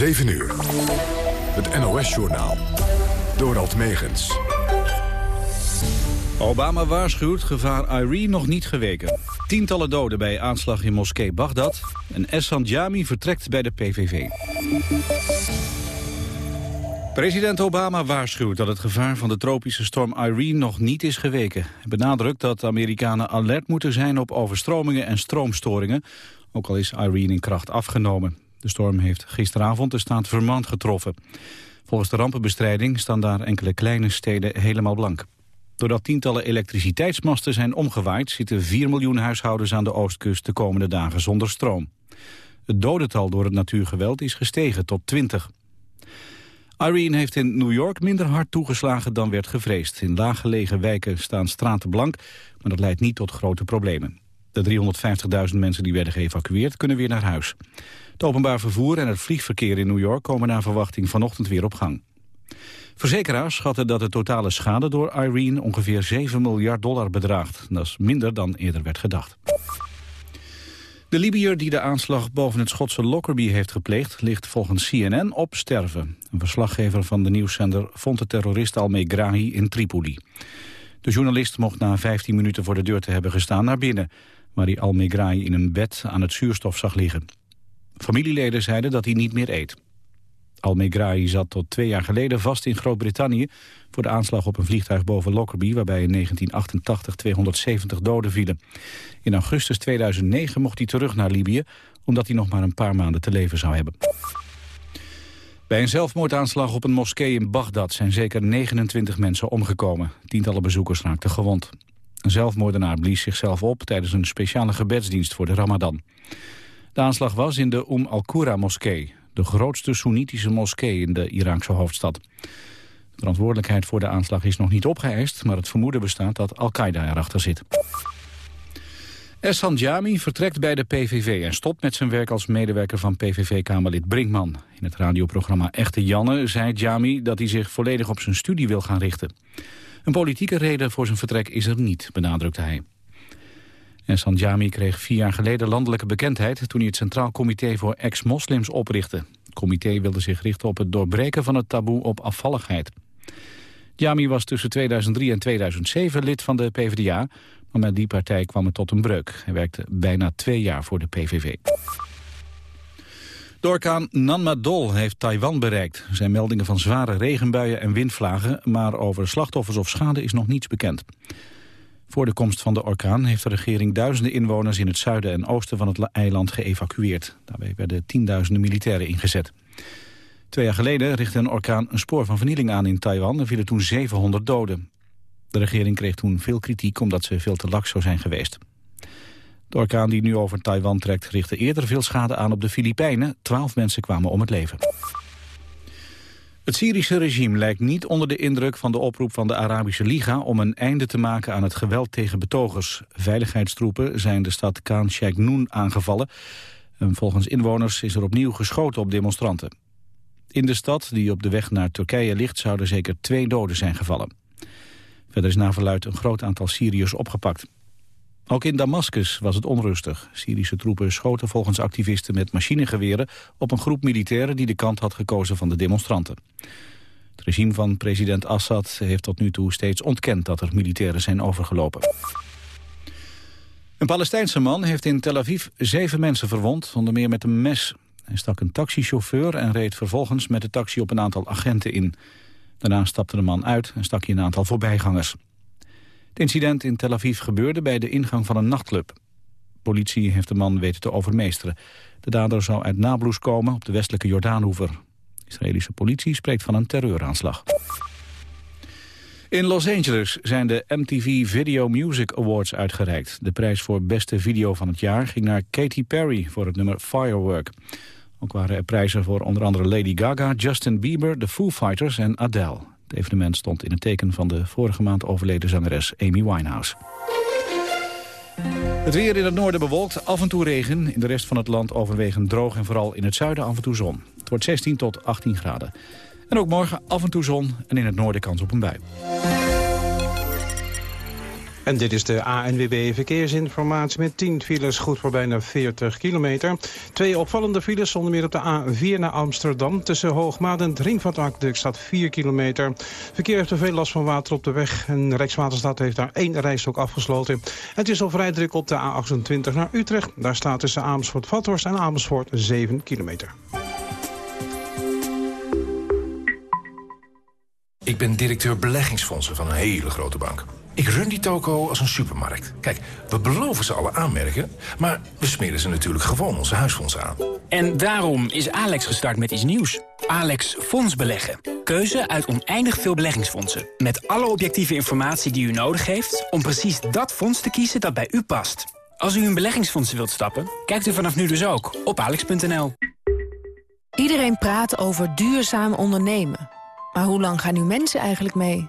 7 uur. Het NOS-journaal. Dorald Megens. Obama waarschuwt gevaar Irene nog niet geweken. Tientallen doden bij aanslag in moskee Bagdad. En Essam Jami vertrekt bij de PVV. President Obama waarschuwt dat het gevaar van de tropische storm Irene nog niet is geweken. Hij benadrukt dat Amerikanen alert moeten zijn op overstromingen en stroomstoringen, ook al is Irene in kracht afgenomen. De storm heeft gisteravond de staat Vermont getroffen. Volgens de rampenbestrijding staan daar enkele kleine steden helemaal blank. Doordat tientallen elektriciteitsmasten zijn omgewaaid... zitten 4 miljoen huishoudens aan de oostkust de komende dagen zonder stroom. Het dodental door het natuurgeweld is gestegen tot 20. Irene heeft in New York minder hard toegeslagen dan werd gevreesd. In laaggelegen wijken staan straten blank, maar dat leidt niet tot grote problemen. De 350.000 mensen die werden geëvacueerd kunnen weer naar huis. Het openbaar vervoer en het vliegverkeer in New York komen naar verwachting vanochtend weer op gang. Verzekeraars schatten dat de totale schade door Irene ongeveer 7 miljard dollar bedraagt. Dat is minder dan eerder werd gedacht. De Libiër die de aanslag boven het Schotse Lockerbie heeft gepleegd... ligt volgens CNN op sterven. Een verslaggever van de nieuwszender vond de terrorist Al-Megrahi in Tripoli. De journalist mocht na 15 minuten voor de deur te hebben gestaan naar binnen... waar hij Al-Megrahi in een bed aan het zuurstof zag liggen. Familieleden zeiden dat hij niet meer eet. Al-Megrahi zat tot twee jaar geleden vast in Groot-Brittannië... voor de aanslag op een vliegtuig boven Lockerbie... waarbij in 1988 270 doden vielen. In augustus 2009 mocht hij terug naar Libië... omdat hij nog maar een paar maanden te leven zou hebben. Bij een zelfmoordaanslag op een moskee in Bagdad... zijn zeker 29 mensen omgekomen. Tientallen bezoekers raakten gewond. Een zelfmoordenaar blies zichzelf op... tijdens een speciale gebedsdienst voor de Ramadan. De aanslag was in de Umm al-Qura moskee de grootste Soenitische moskee in de Iraakse hoofdstad. De verantwoordelijkheid voor de aanslag is nog niet opgeëist... maar het vermoeden bestaat dat Al-Qaeda erachter zit. Essan Jami vertrekt bij de PVV en stopt met zijn werk als medewerker van PVV-Kamerlid Brinkman. In het radioprogramma Echte Janne zei Jami dat hij zich volledig op zijn studie wil gaan richten. Een politieke reden voor zijn vertrek is er niet, benadrukte hij. En Sanjami kreeg vier jaar geleden landelijke bekendheid... toen hij het Centraal Comité voor Ex-Moslims oprichtte. Het comité wilde zich richten op het doorbreken van het taboe op afvalligheid. Jami was tussen 2003 en 2007 lid van de PvdA... maar met die partij kwam het tot een breuk. Hij werkte bijna twee jaar voor de PVV. De orkaan Nanmadol heeft Taiwan bereikt. Er zijn meldingen van zware regenbuien en windvlagen... maar over slachtoffers of schade is nog niets bekend. Voor de komst van de orkaan heeft de regering duizenden inwoners in het zuiden en oosten van het eiland geëvacueerd. Daarbij werden tienduizenden militairen ingezet. Twee jaar geleden richtte een orkaan een spoor van vernieling aan in Taiwan. Er vielen toen 700 doden. De regering kreeg toen veel kritiek omdat ze veel te laks zou zijn geweest. De orkaan die nu over Taiwan trekt richtte eerder veel schade aan op de Filipijnen. Twaalf mensen kwamen om het leven. Het Syrische regime lijkt niet onder de indruk van de oproep van de Arabische Liga om een einde te maken aan het geweld tegen betogers. Veiligheidstroepen zijn de stad Khan Sheikh aangevallen. En volgens inwoners is er opnieuw geschoten op demonstranten. In de stad, die op de weg naar Turkije ligt, zouden zeker twee doden zijn gevallen. Verder is na verluid een groot aantal Syriërs opgepakt. Ook in Damascus was het onrustig. Syrische troepen schoten volgens activisten met machinegeweren... op een groep militairen die de kant had gekozen van de demonstranten. Het regime van president Assad heeft tot nu toe steeds ontkend... dat er militairen zijn overgelopen. Een Palestijnse man heeft in Tel Aviv zeven mensen verwond, onder meer met een mes. Hij stak een taxichauffeur en reed vervolgens met de taxi op een aantal agenten in. Daarna stapte de man uit en stak hij een aantal voorbijgangers. Incident in Tel Aviv gebeurde bij de ingang van een nachtclub. Politie heeft de man weten te overmeesteren. De dader zou uit Nablus komen op de westelijke Jordaanhoever. Israëlische politie spreekt van een terreuraanslag. In Los Angeles zijn de MTV Video Music Awards uitgereikt. De prijs voor beste video van het jaar ging naar Katy Perry voor het nummer Firework. Ook waren er prijzen voor onder andere Lady Gaga, Justin Bieber, The Foo Fighters en Adele. Het evenement stond in het teken van de vorige maand overleden zangeres Amy Winehouse. Het weer in het noorden bewolkt, af en toe regen. In de rest van het land overwegend droog en vooral in het zuiden af en toe zon. Het wordt 16 tot 18 graden. En ook morgen af en toe zon en in het noorden kans op een bui. En dit is de ANWB Verkeersinformatie met 10 files goed voor bijna 40 kilometer. Twee opvallende files, onder meer op de A4 naar Amsterdam. Tussen Hoogmaat en het staat 4 kilometer. Verkeer heeft er veel last van water op de weg. En Rijkswaterstaat heeft daar één rijstok afgesloten. Het is al vrij druk op de A28 naar Utrecht. Daar staat tussen Amersfoort-Vathorst en Amersfoort 7 kilometer. Ik ben directeur beleggingsfondsen van een hele grote bank. Ik run die toko als een supermarkt. Kijk, we beloven ze alle aanmerken, maar we smeren ze natuurlijk gewoon onze huisfondsen aan. En daarom is Alex gestart met iets nieuws. Alex Fonds Beleggen. Keuze uit oneindig veel beleggingsfondsen. Met alle objectieve informatie die u nodig heeft... om precies dat fonds te kiezen dat bij u past. Als u in beleggingsfondsen wilt stappen, kijkt u vanaf nu dus ook op alex.nl. Iedereen praat over duurzaam ondernemen. Maar hoe lang gaan nu mensen eigenlijk mee?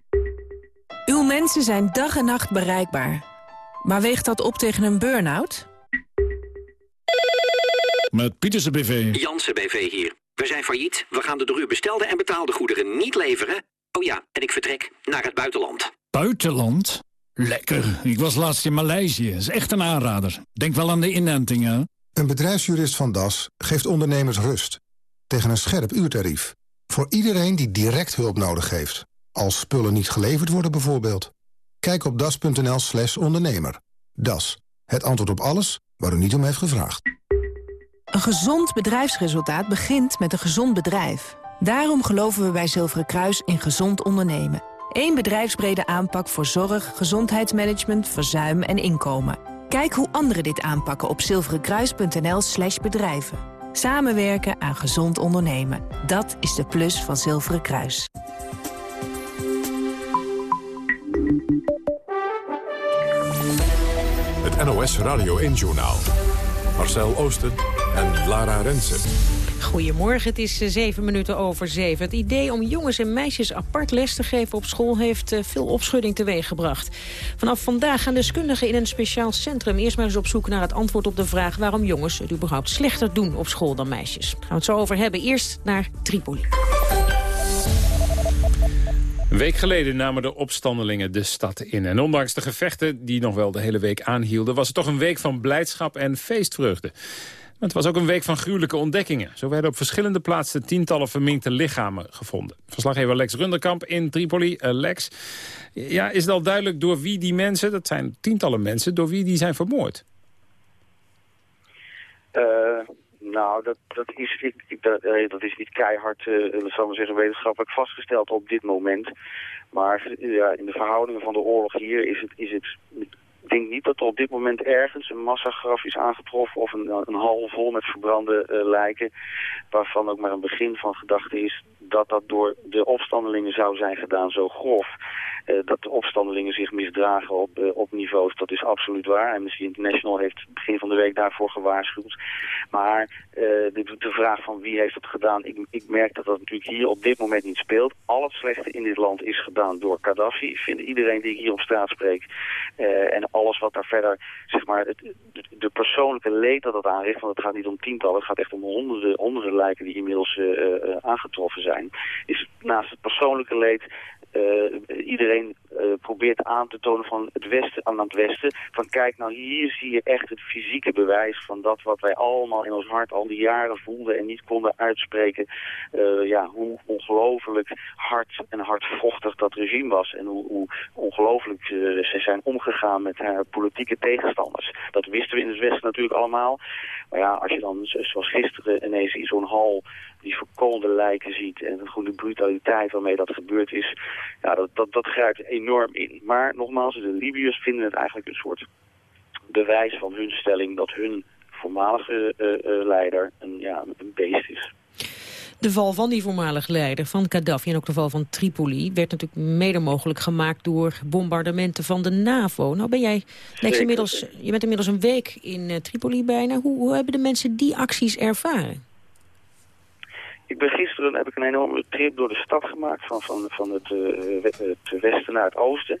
Uw mensen zijn dag en nacht bereikbaar. Maar weegt dat op tegen een burn-out? Met Pietersen BV. Jansen BV hier. We zijn failliet, we gaan de door u bestelde en betaalde goederen niet leveren. Oh ja, en ik vertrek naar het buitenland. Buitenland? Lekker. Ik was laatst in Maleisië. Is echt een aanrader. Denk wel aan de inentingen. Een bedrijfsjurist van Das geeft ondernemers rust. Tegen een scherp uurtarief. Voor iedereen die direct hulp nodig heeft. Als spullen niet geleverd worden bijvoorbeeld. Kijk op das.nl slash ondernemer. Das. Het antwoord op alles waar u niet om heeft gevraagd. Een gezond bedrijfsresultaat begint met een gezond bedrijf. Daarom geloven we bij Zilveren Kruis in gezond ondernemen. Eén bedrijfsbrede aanpak voor zorg, gezondheidsmanagement, verzuim en inkomen. Kijk hoe anderen dit aanpakken op zilverenkruis.nl slash bedrijven. Samenwerken aan gezond ondernemen. Dat is de plus van Zilveren Kruis. NOS Radio 1-journaal. Marcel Oosten en Lara Rensen. Goedemorgen, het is eh, zeven minuten over zeven. Het idee om jongens en meisjes apart les te geven op school... heeft eh, veel opschudding teweeggebracht. Vanaf vandaag gaan deskundigen in een speciaal centrum... eerst maar eens op zoek naar het antwoord op de vraag... waarom jongens het überhaupt slechter doen op school dan meisjes. Gaan we het zo over hebben. Eerst naar Tripoli. Een week geleden namen de opstandelingen de stad in. En ondanks de gevechten die nog wel de hele week aanhielden... was het toch een week van blijdschap en feestvreugde. Het was ook een week van gruwelijke ontdekkingen. Zo werden op verschillende plaatsen tientallen verminkte lichamen gevonden. Verslaggever Lex Runderkamp in Tripoli. Uh, Lex, ja, is het al duidelijk door wie die mensen... dat zijn tientallen mensen, door wie die zijn vermoord? Uh, nou, dat, dat, is, ik, dat, eh, dat, is niet keihard, uh, zal zeggen, wetenschappelijk vastgesteld op dit moment. Maar ja, in de verhoudingen van de oorlog hier is het, is het ik denk niet dat er op dit moment ergens een massagraf is aangetroffen of een, een hal vol met verbrande uh, lijken, waarvan ook maar een begin van gedachte is dat dat door de opstandelingen zou zijn gedaan zo grof. Uh, dat de opstandelingen zich misdragen op, uh, op niveaus, dat is absoluut waar. Amnesty International heeft begin van de week daarvoor gewaarschuwd. Maar uh, de, de, vraag van wie heeft dat gedaan, ik, ik, merk dat dat natuurlijk hier op dit moment niet speelt. Al het slechte in dit land is gedaan door Gaddafi, vindt iedereen die ik hier op straat spreek. en alles wat daar verder, zeg maar, het, de, de, persoonlijke leed dat dat aanricht, want het gaat niet om tientallen, het gaat echt om honderden, honderden lijken die inmiddels aangetroffen zijn, is naast het persoonlijke leed uh, iedereen uh, probeert aan te tonen van het westen aan het westen. Van kijk, nou hier zie je echt het fysieke bewijs van dat wat wij allemaal in ons hart al die jaren voelden en niet konden uitspreken. Uh, ja, hoe ongelooflijk hard en hardvochtig dat regime was. En hoe, hoe ongelooflijk ze zijn omgegaan met haar politieke tegenstanders. Dat wisten we in het westen natuurlijk allemaal. Maar ja, als je dan zoals gisteren ineens in zo'n hal die verkoolde lijken ziet en de brutaliteit waarmee dat gebeurd is, ja, dat, dat, dat grijpt enorm in. Maar nogmaals, de Libiërs vinden het eigenlijk een soort bewijs van hun stelling dat hun voormalige uh, uh, leider een, ja, een beest is. De val van die voormalig leider van Gaddafi en ook de val van Tripoli... werd natuurlijk mede mogelijk gemaakt door bombardementen van de NAVO. Nou ben jij, Lex, inmiddels, je bent inmiddels een week in uh, Tripoli bijna. Hoe, hoe hebben de mensen die acties ervaren? Ik ben gisteren heb ik een enorme trip door de stad gemaakt, van, van, van het, uh, het westen naar het oosten.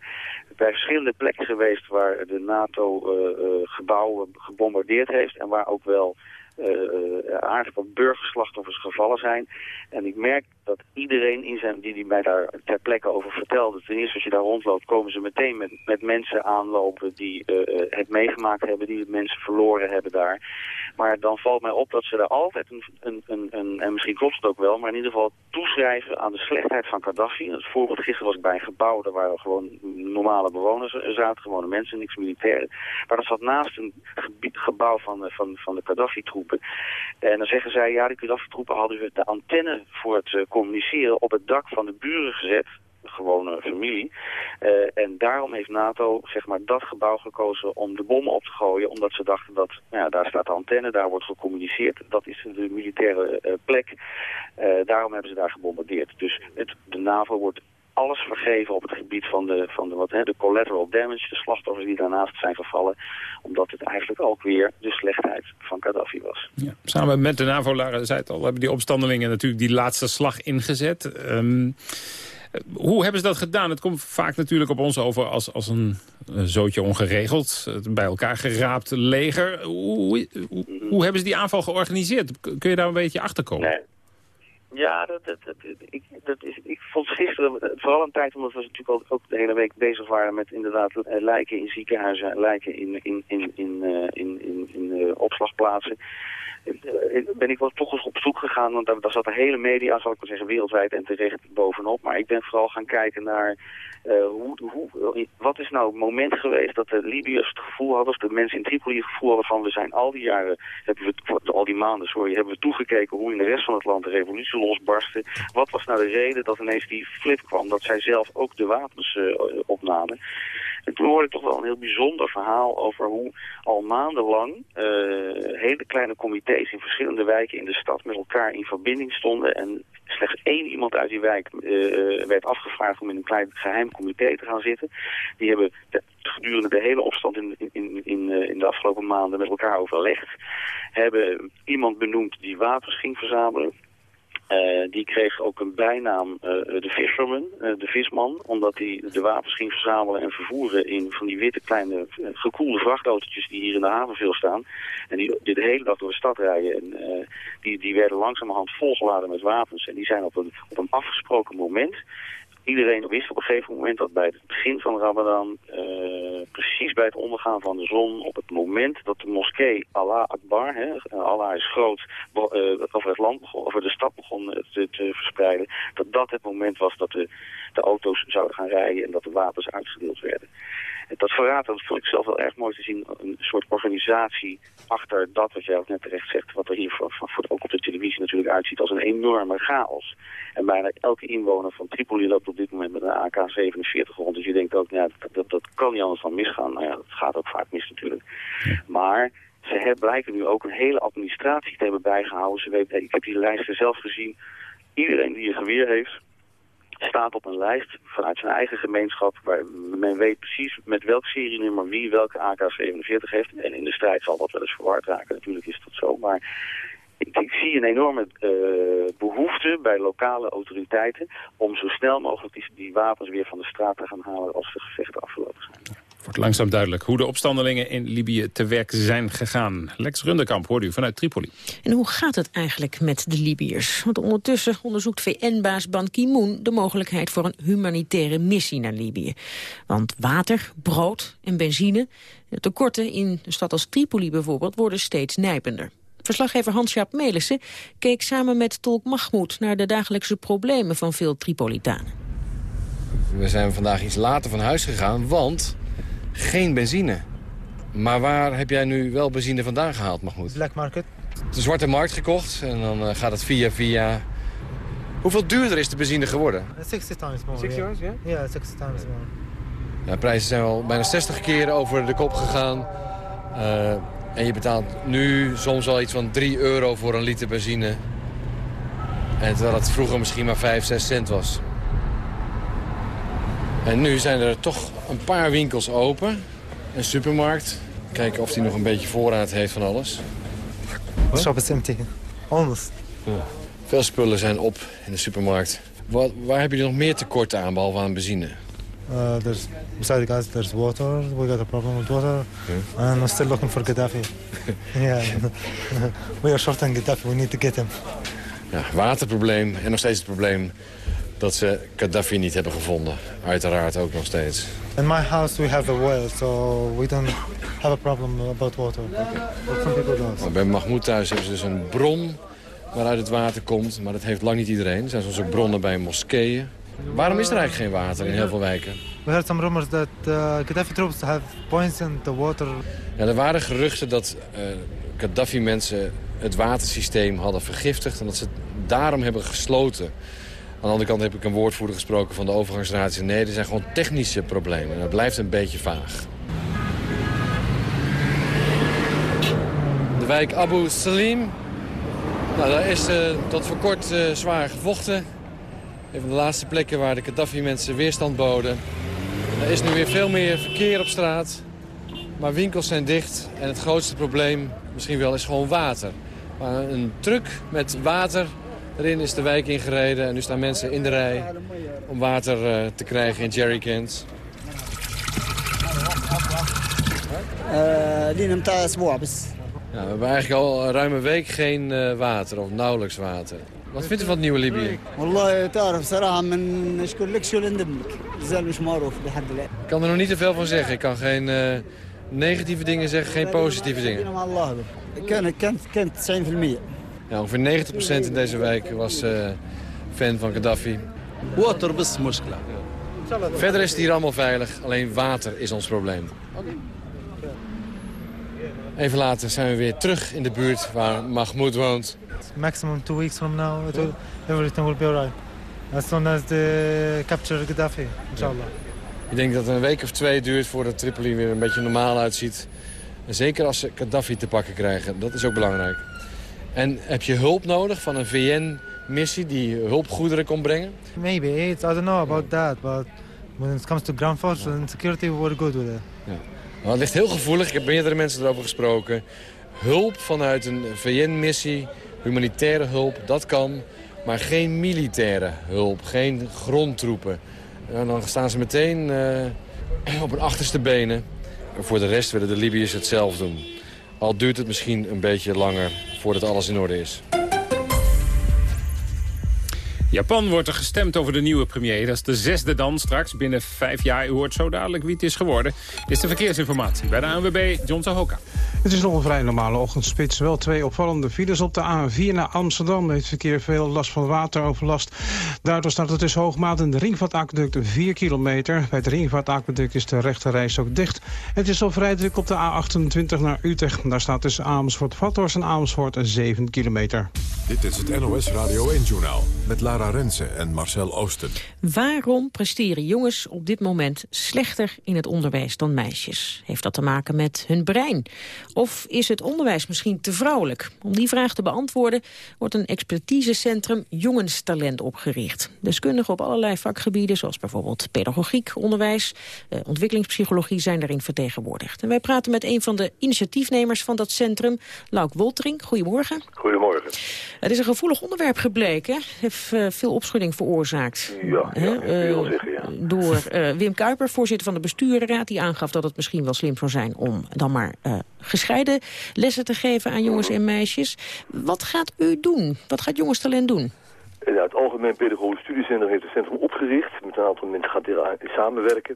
Bij verschillende plekken geweest waar de NATO uh, gebouwen gebombardeerd heeft en waar ook wel uh, aardig wat burgerslachtoffers gevallen zijn. En ik merk dat iedereen in zijn, die, die mij daar ter plekke over vertelde... ten eerste als je daar rondloopt, komen ze meteen met, met mensen aanlopen... die uh, het meegemaakt hebben, die mensen verloren hebben daar. Maar dan valt mij op dat ze daar altijd, een, een, een, en misschien klopt het ook wel... maar in ieder geval toeschrijven aan de slechtheid van Gaddafi. Het voorbeeld gisteren was ik bij een gebouw... daar waren gewoon normale bewoners zaten, gewone mensen, niks militairen. Maar dat zat naast een gebouw van, van, van de Gaddafi-troepen. En dan zeggen zij, ja, de Gaddafi-troepen hadden de antenne voor het uh, communiceren op het dak van de buren gezet gewone familie. Uh, en daarom heeft NATO zeg maar, dat gebouw gekozen om de bommen op te gooien. Omdat ze dachten dat nou ja, daar staat de antenne, daar wordt gecommuniceerd. Dat is de militaire uh, plek. Daarom hebben ze daar gebombardeerd. Dus het, de NAVO wordt alles vergeven op het gebied van de, van de, wat, hè, de collateral damage, de slachtoffers die daarnaast zijn gevallen, omdat het eigenlijk ook weer de slechtheid van Gaddafi was. Ja, samen met de NAVO, Lara zei het al, hebben die opstandelingen natuurlijk die laatste slag ingezet. Um, hoe hebben ze dat gedaan? Het komt vaak natuurlijk op ons over als, als een zootje ongeregeld, bij elkaar geraapt leger. Hoe, hoe, hoe, hebben ze die aanval georganiseerd? Kun je daar een beetje achter komen? Nee. Ja, dat, dat, dat, ik, dat is, ik vond gisteren, vooral een tijd omdat we natuurlijk ook, de hele week bezig waren met inderdaad lijken in ziekenhuizen, lijken in, in, in, in, in, in, in, in opslagplaatsen ben ik wel toch eens op zoek gegaan, want daar, daar zat de hele media, zal ik maar zeggen, wereldwijd en terecht bovenop. Maar ik ben vooral gaan kijken naar hoe, wat is nou het moment geweest dat de Libiërs het gevoel hadden, of de mensen in Tripoli het gevoel hadden van we zijn al die jaren, hebben we, al die maanden, sorry, hebben we toegekeken hoe in de rest van het land de revolutie losbarstte. Wat was nou de reden dat ineens die flip kwam, dat zij zelf ook de wapens uh, opnamen. En toen hoorde ik toch wel een heel bijzonder verhaal over hoe al maandenlang uh, hele kleine comité's in verschillende wijken in de stad met elkaar in verbinding stonden. En slechts één iemand uit die wijk uh, werd afgevraagd om in een klein geheim comité te gaan zitten. Die hebben de, gedurende de hele opstand in, in, in, in de afgelopen maanden met elkaar overlegd. Hebben iemand benoemd die wapens ging verzamelen. Uh, die kreeg ook een bijnaam, uh, de Fisherman, uh, de visman, omdat hij de wapens ging verzamelen en vervoeren in van die witte kleine gekoelde vrachtautootjes die hier in de haven veel staan. En die, die de hele dag door de stad rijden en die, die werden langzamerhand volgeladen met wapens. En die zijn op een, op een afgesproken moment iedereen wist op een gegeven moment dat bij het begin van Ramadan, uh, precies bij het ondergaan van de zon, op het moment dat de moskee Allah Akbar, hè, Allah is groot, uh, over het land begon, over de stad begon te, te, verspreiden, dat dat het moment was dat de, de auto's zouden gaan rijden en dat de wapens uitgedeeld werden. Dat verraadt, dat vond ik zelf wel erg mooi te zien, een soort organisatie achter dat wat jij ook net terecht zegt, wat er hier voor, voor, ook op de televisie natuurlijk uitziet als een enorme chaos. En bijna elke inwoner van Tripoli loopt op dit moment met een AK-47 rond. Dus je denkt ook, ja, dat, dat, dat kan niet anders dan misgaan. Nou ja, dat gaat ook vaak mis natuurlijk. Maar ze hebben, blijken nu ook een hele administratie te hebben bijgehouden. Ze weten, ik heb die lijsten zelf gezien. Iedereen die een geweer heeft, staat op een lijst vanuit zijn eigen gemeenschap... waar men weet precies met welk serienummer wie welke AK-47 heeft. En in de strijd zal dat wel eens verward raken, natuurlijk is dat zo. Maar ik, ik, zie een enorme uh, behoefte bij lokale autoriteiten om zo snel mogelijk die, die, wapens weer van de straat te gaan halen als de gevechten afgelopen zijn. Wordt langzaam duidelijk hoe de opstandelingen in Libië te werk zijn gegaan. Lex Runderkamp hoorde u vanuit Tripoli. En hoe gaat het eigenlijk met de Libiërs? Want ondertussen onderzoekt VN-baas Ban Ki-moon de mogelijkheid voor een humanitaire missie naar Libië. Want water, brood en benzine, de tekorten in een stad als Tripoli bijvoorbeeld, worden steeds nijpender. Verslaggever Hans-Jaap Melissen keek samen met Tolk Mahmoud... naar de dagelijkse problemen van veel Tripolitanen. We zijn vandaag iets later van huis gegaan, want geen benzine. Maar waar heb jij nu wel benzine vandaan gehaald, Mahmoud? Black Market. De Zwarte Markt gekocht en dan uh, gaat het via via... Hoeveel duurder is de benzine geworden? 60 times more. 60 times, ja? Ja, 60 times more. Ja, de prijzen zijn wel bijna 60 keer over de kop gegaan. Uh, en je betaalt nu soms al iets van 3 euro voor een liter benzine. En terwijl het vroeger misschien maar 5, 6 cent was. En nu zijn er toch een paar winkels open. Een supermarkt. Kijken of die nog een beetje voorraad heeft van alles. The shop is empty. Almost. Veel spullen zijn op in de supermarkt. Wat, waar hebben jullie nog meer tekorten aan, behalve aan benzine? Uh, there's beside gas, there's water. We got a problem with water, and we're still looking for Gaddafi. yeah, we are short on Gaddafi. We need to get him. Ja, waterprobleem en nog steeds het probleem dat ze Gaddafi niet hebben gevonden. Uiteraard ook nog steeds. In my house we have a well, so we don't have a problem about water. But some people don't. Bij Mahmoud thuis hebben ze dus een bron waaruit het water komt. Maar dat heeft lang niet iedereen. Er zijn soms ook bronnen bij moskeeën. Waarom is er eigenlijk geen water in heel veel wijken? We heard some rumors that uh, Gaddafi troops have poisoned the water. Ja, er waren geruchten dat eh, Gaddafi-mensen het watersysteem hadden vergiftigd... en dat ze het daarom hebben gesloten. Aan de andere kant heb ik een woordvoerder gesproken van de overgangsraad. Nee, er zijn gewoon technische problemen. En dat blijft een beetje vaag. De wijk Abu Salim. Nou, daar is eh, tot voor kort eh, zwaar gevochten. Een van de laatste plekken waar de Gaddafi-mensen weerstand boden. Er is nu weer veel meer verkeer op straat. Maar winkels zijn dicht. En het grootste probleem misschien wel is gewoon water. Maar een truck met water Erin is de wijk ingereden en nu staan mensen in de rij om water eh, te krijgen in jerrycans. Ja, we hebben eigenlijk al een ruime week geen eh, water of nauwelijks water. Wat vindt u van het nieuwe Libië? Ik kan er nog niet te veel van zeggen. Ik kan geen eh, negatieve dingen zeggen, geen positieve dingen. Ik ken, het zijn 90%. Ja, ongeveer 90% in deze wijk was eh, fan van Gaddafi. Water is muskla. Verder is het hier allemaal veilig, alleen water is ons probleem. Even later zijn we weer terug in de buurt waar Mahmoud woont. Maximum two weeks from now, everything will be alright. As soon as the capture Gaddafi, inshallah. Ik denk dat het een week of twee duurt voordat Tripoli weer een beetje normaal uitziet. En zeker als ze Gaddafi te pakken krijgen, dat is ook belangrijk. En heb je hulp nodig van een VN-missie die hulpgoederen kon brengen? Maybe, it's, I don't know about that, but when it comes to ground force and security, we're good with it. Ja. Nou, het ligt heel gevoelig. Ik heb meerdere mensen erover gesproken. Hulp vanuit een VN-missie, humanitaire hulp, dat kan. Maar geen militaire hulp, geen grondtroepen. En dan staan ze meteen eh, op hun achterste benen. En voor de rest willen de Libiërs het zelf doen. Al duurt het misschien een beetje langer voordat alles in orde is. Japan wordt er gestemd over de nieuwe premier. Dat is de zesde dan straks. Binnen vijf jaar, u hoort zo dadelijk wie het is geworden. Dit is de verkeersinformatie bij de ANWB, John Sahoka. Het is nog een vrij normale ochtendspits. Wel twee opvallende files op de A4 naar Amsterdam. Heeft verkeer veel last van wateroverlast. Daardoor staat het tussen Hoogmaat en de Ringvaartaqueduct 4 kilometer. Bij het Ringvaartaqueduct is de rechte reis ook dicht. Het is al vrij druk op de A28 naar Utrecht. Daar staat tussen Amersfoort-Vathorst en Amersfoort 7 kilometer. Dit is het NOS Radio 1-journaal met Lara Rensen en Marcel Oosten. Waarom presteren jongens op dit moment slechter in het onderwijs dan meisjes? Heeft dat te maken met hun brein? Of is het onderwijs misschien te vrouwelijk? Om die vraag te beantwoorden wordt een expertisecentrum jongenstalent opgericht. Deskundigen op allerlei vakgebieden, zoals bijvoorbeeld pedagogiek, onderwijs, eh, ontwikkelingspsychologie, zijn daarin vertegenwoordigd. En wij praten met een van de initiatiefnemers van dat centrum, Lauk Woltering. Goedemorgen. Goedemorgen. Het is een gevoelig onderwerp gebleken. Heeft eh, veel opschudding veroorzaakt. Ja, ja, eh, zeggen, ja. Door eh, Wim Kuiper, voorzitter van de bestuurraad... die aangaf dat het misschien wel slim zou zijn... om dan maar eh, gescheiden lessen te geven aan jongens en meisjes. Wat gaat u doen? Wat gaat Jongenstalent doen? En ja, het Algemeen Pedagogisch Studiecentrum heeft het centrum opgericht. Met een aantal mensen gaat hier aan- samenwerken.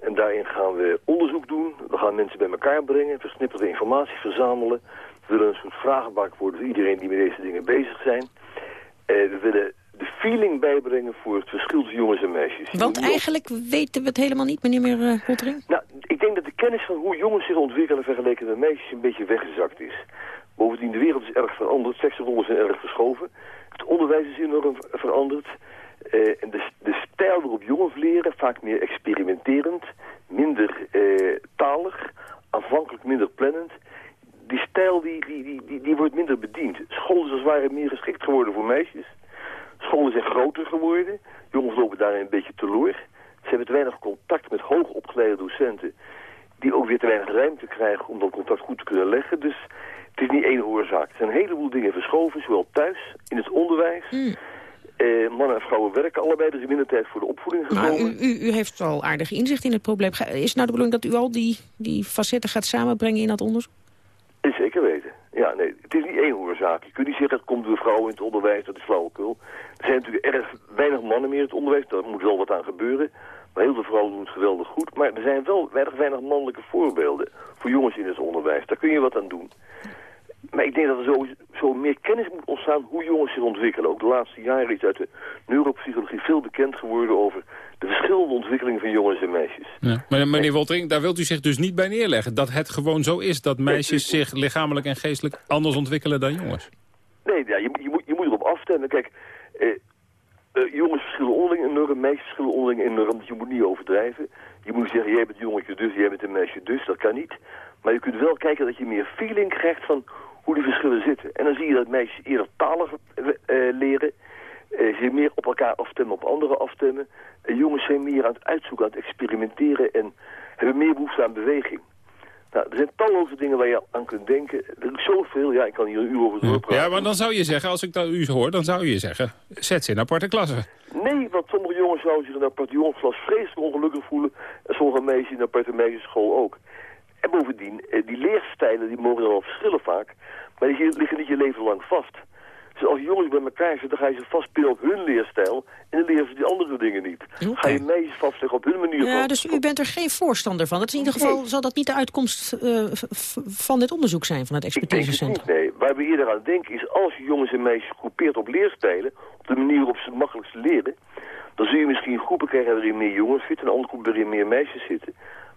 En daarin gaan we onderzoek doen. We gaan mensen bij elkaar brengen, versnipperde informatie verzamelen. We willen een soort vragenbak worden voor iedereen die met deze dingen bezig zijn. Eh, we willen de feeling bijbrengen voor het verschil tussen jongens en meisjes. Want eigenlijk weten we het helemaal niet, meneer uh, Woltering. Nou, ik denk dat de kennis van hoe jongens zich ontwikkelen vergeleken met meisjes een beetje weggezakt is. Bovendien, de wereld is erg veranderd, seksrollen zijn erg verschoven. Het onderwijs is enorm veranderd. Eh, en de, de stijl waarop jongens leren, vaak meer experimenterend, minder eh, talig, aanvankelijk minder plannend. Die stijl die, die, die, die, die wordt minder bediend. School is als het ware meer geschikt geworden voor meisjes. Scholen zijn groter geworden. Jongens lopen daarin een beetje teloor. Ze hebben te weinig contact met hoogopgeleide docenten... die ook weer te weinig ruimte krijgen om dat contact goed te kunnen leggen. Dus het is niet één oorzaak. Er zijn een heleboel dingen verschoven, zowel thuis, in het onderwijs... Hmm. Eh, mannen en vrouwen werken allebei, dus er minder tijd voor de opvoeding Maar gekomen. u, u, u heeft wel aardig inzicht in het probleem. Is het nou de bedoeling dat u al die, die facetten gaat samenbrengen in dat onderzoek? Eh, Zeker weten. Ja, nee, het is niet één oorzaak. Je kunt niet zeggen, het komt door vrouwen in het onderwijs, dat is flauwekul. Er zijn natuurlijk erg weinig mannen meer in het onderwijs, daar moet wel wat aan gebeuren. Maar heel veel vrouwen doen het geweldig goed. Maar er zijn wel weinig, weinig mannelijke voorbeelden voor jongens in het onderwijs. Daar kun je wat aan doen. Maar ik denk dat er zo, zo meer kennis moet ontstaan hoe jongens zich ontwikkelen. Ook de laatste jaren is uit de neuropsychologie veel bekend geworden over de verschillende ontwikkelingen van jongens en meisjes. Ja. Maar meneer Woltering, daar wilt u zich dus niet bij neerleggen. Dat het gewoon zo is dat meisjes zich lichamelijk en geestelijk anders ontwikkelen dan jongens. Nee, ja, je, je, moet, je moet erop afstemmen. Kijk, eh, eh, jongens verschillen onderling enorm, meisjes verschillen onderling enorm. Dus je moet niet overdrijven. Je moet zeggen, jij bent een jongetje dus, jij bent een meisje dus. Dat kan niet. Maar je kunt wel kijken dat je meer feeling krijgt van hoe die verschillen zitten. En dan zie je dat meisjes eerder talig eh, eh, leren. eh, zich meer op elkaar afstemmen, op anderen afstemmen. En jongens zijn meer aan het uitzoeken, aan het experimenteren en hebben meer behoefte aan beweging. Nou, er zijn talloze dingen waar je aan kunt denken. Er is zoveel, ja, ik kan hier een uur over doorpraten. Ja, maar dan zou je zeggen, als ik dat u hoor, dan zou je zeggen... zet ze in aparte klassen. Nee, want sommige jongens zouden zich in een aparte jongensklas vreselijk ongelukkig voelen. En sommige meisjes in een aparte meisjesschool ook. En bovendien, eh, die leerstijlen die mogen dan wel verschillen vaak. Maar die liggen niet je leven lang vast. Dus als jongens bij elkaar zitten, dan ga je ze vastpinnen op hun leerstijl. En dan leren ze die andere dingen niet. Ga je meisjes vastleggen op hun manier Ja, van... dus u bent er geen voorstander van. Dat is in ieder geval zal dat niet de uitkomst eh, van dit onderzoek zijn, van het expertisecentrum. niet, nee. Waar we eerder aan denken is, als je jongens en meisjes groepeert op leerstijlen, op de manier waarop ze het makkelijkst leren, dan zul je misschien groepen krijgen waarin meer jongens zitten en andere groepen waarin meer meisjes zitten.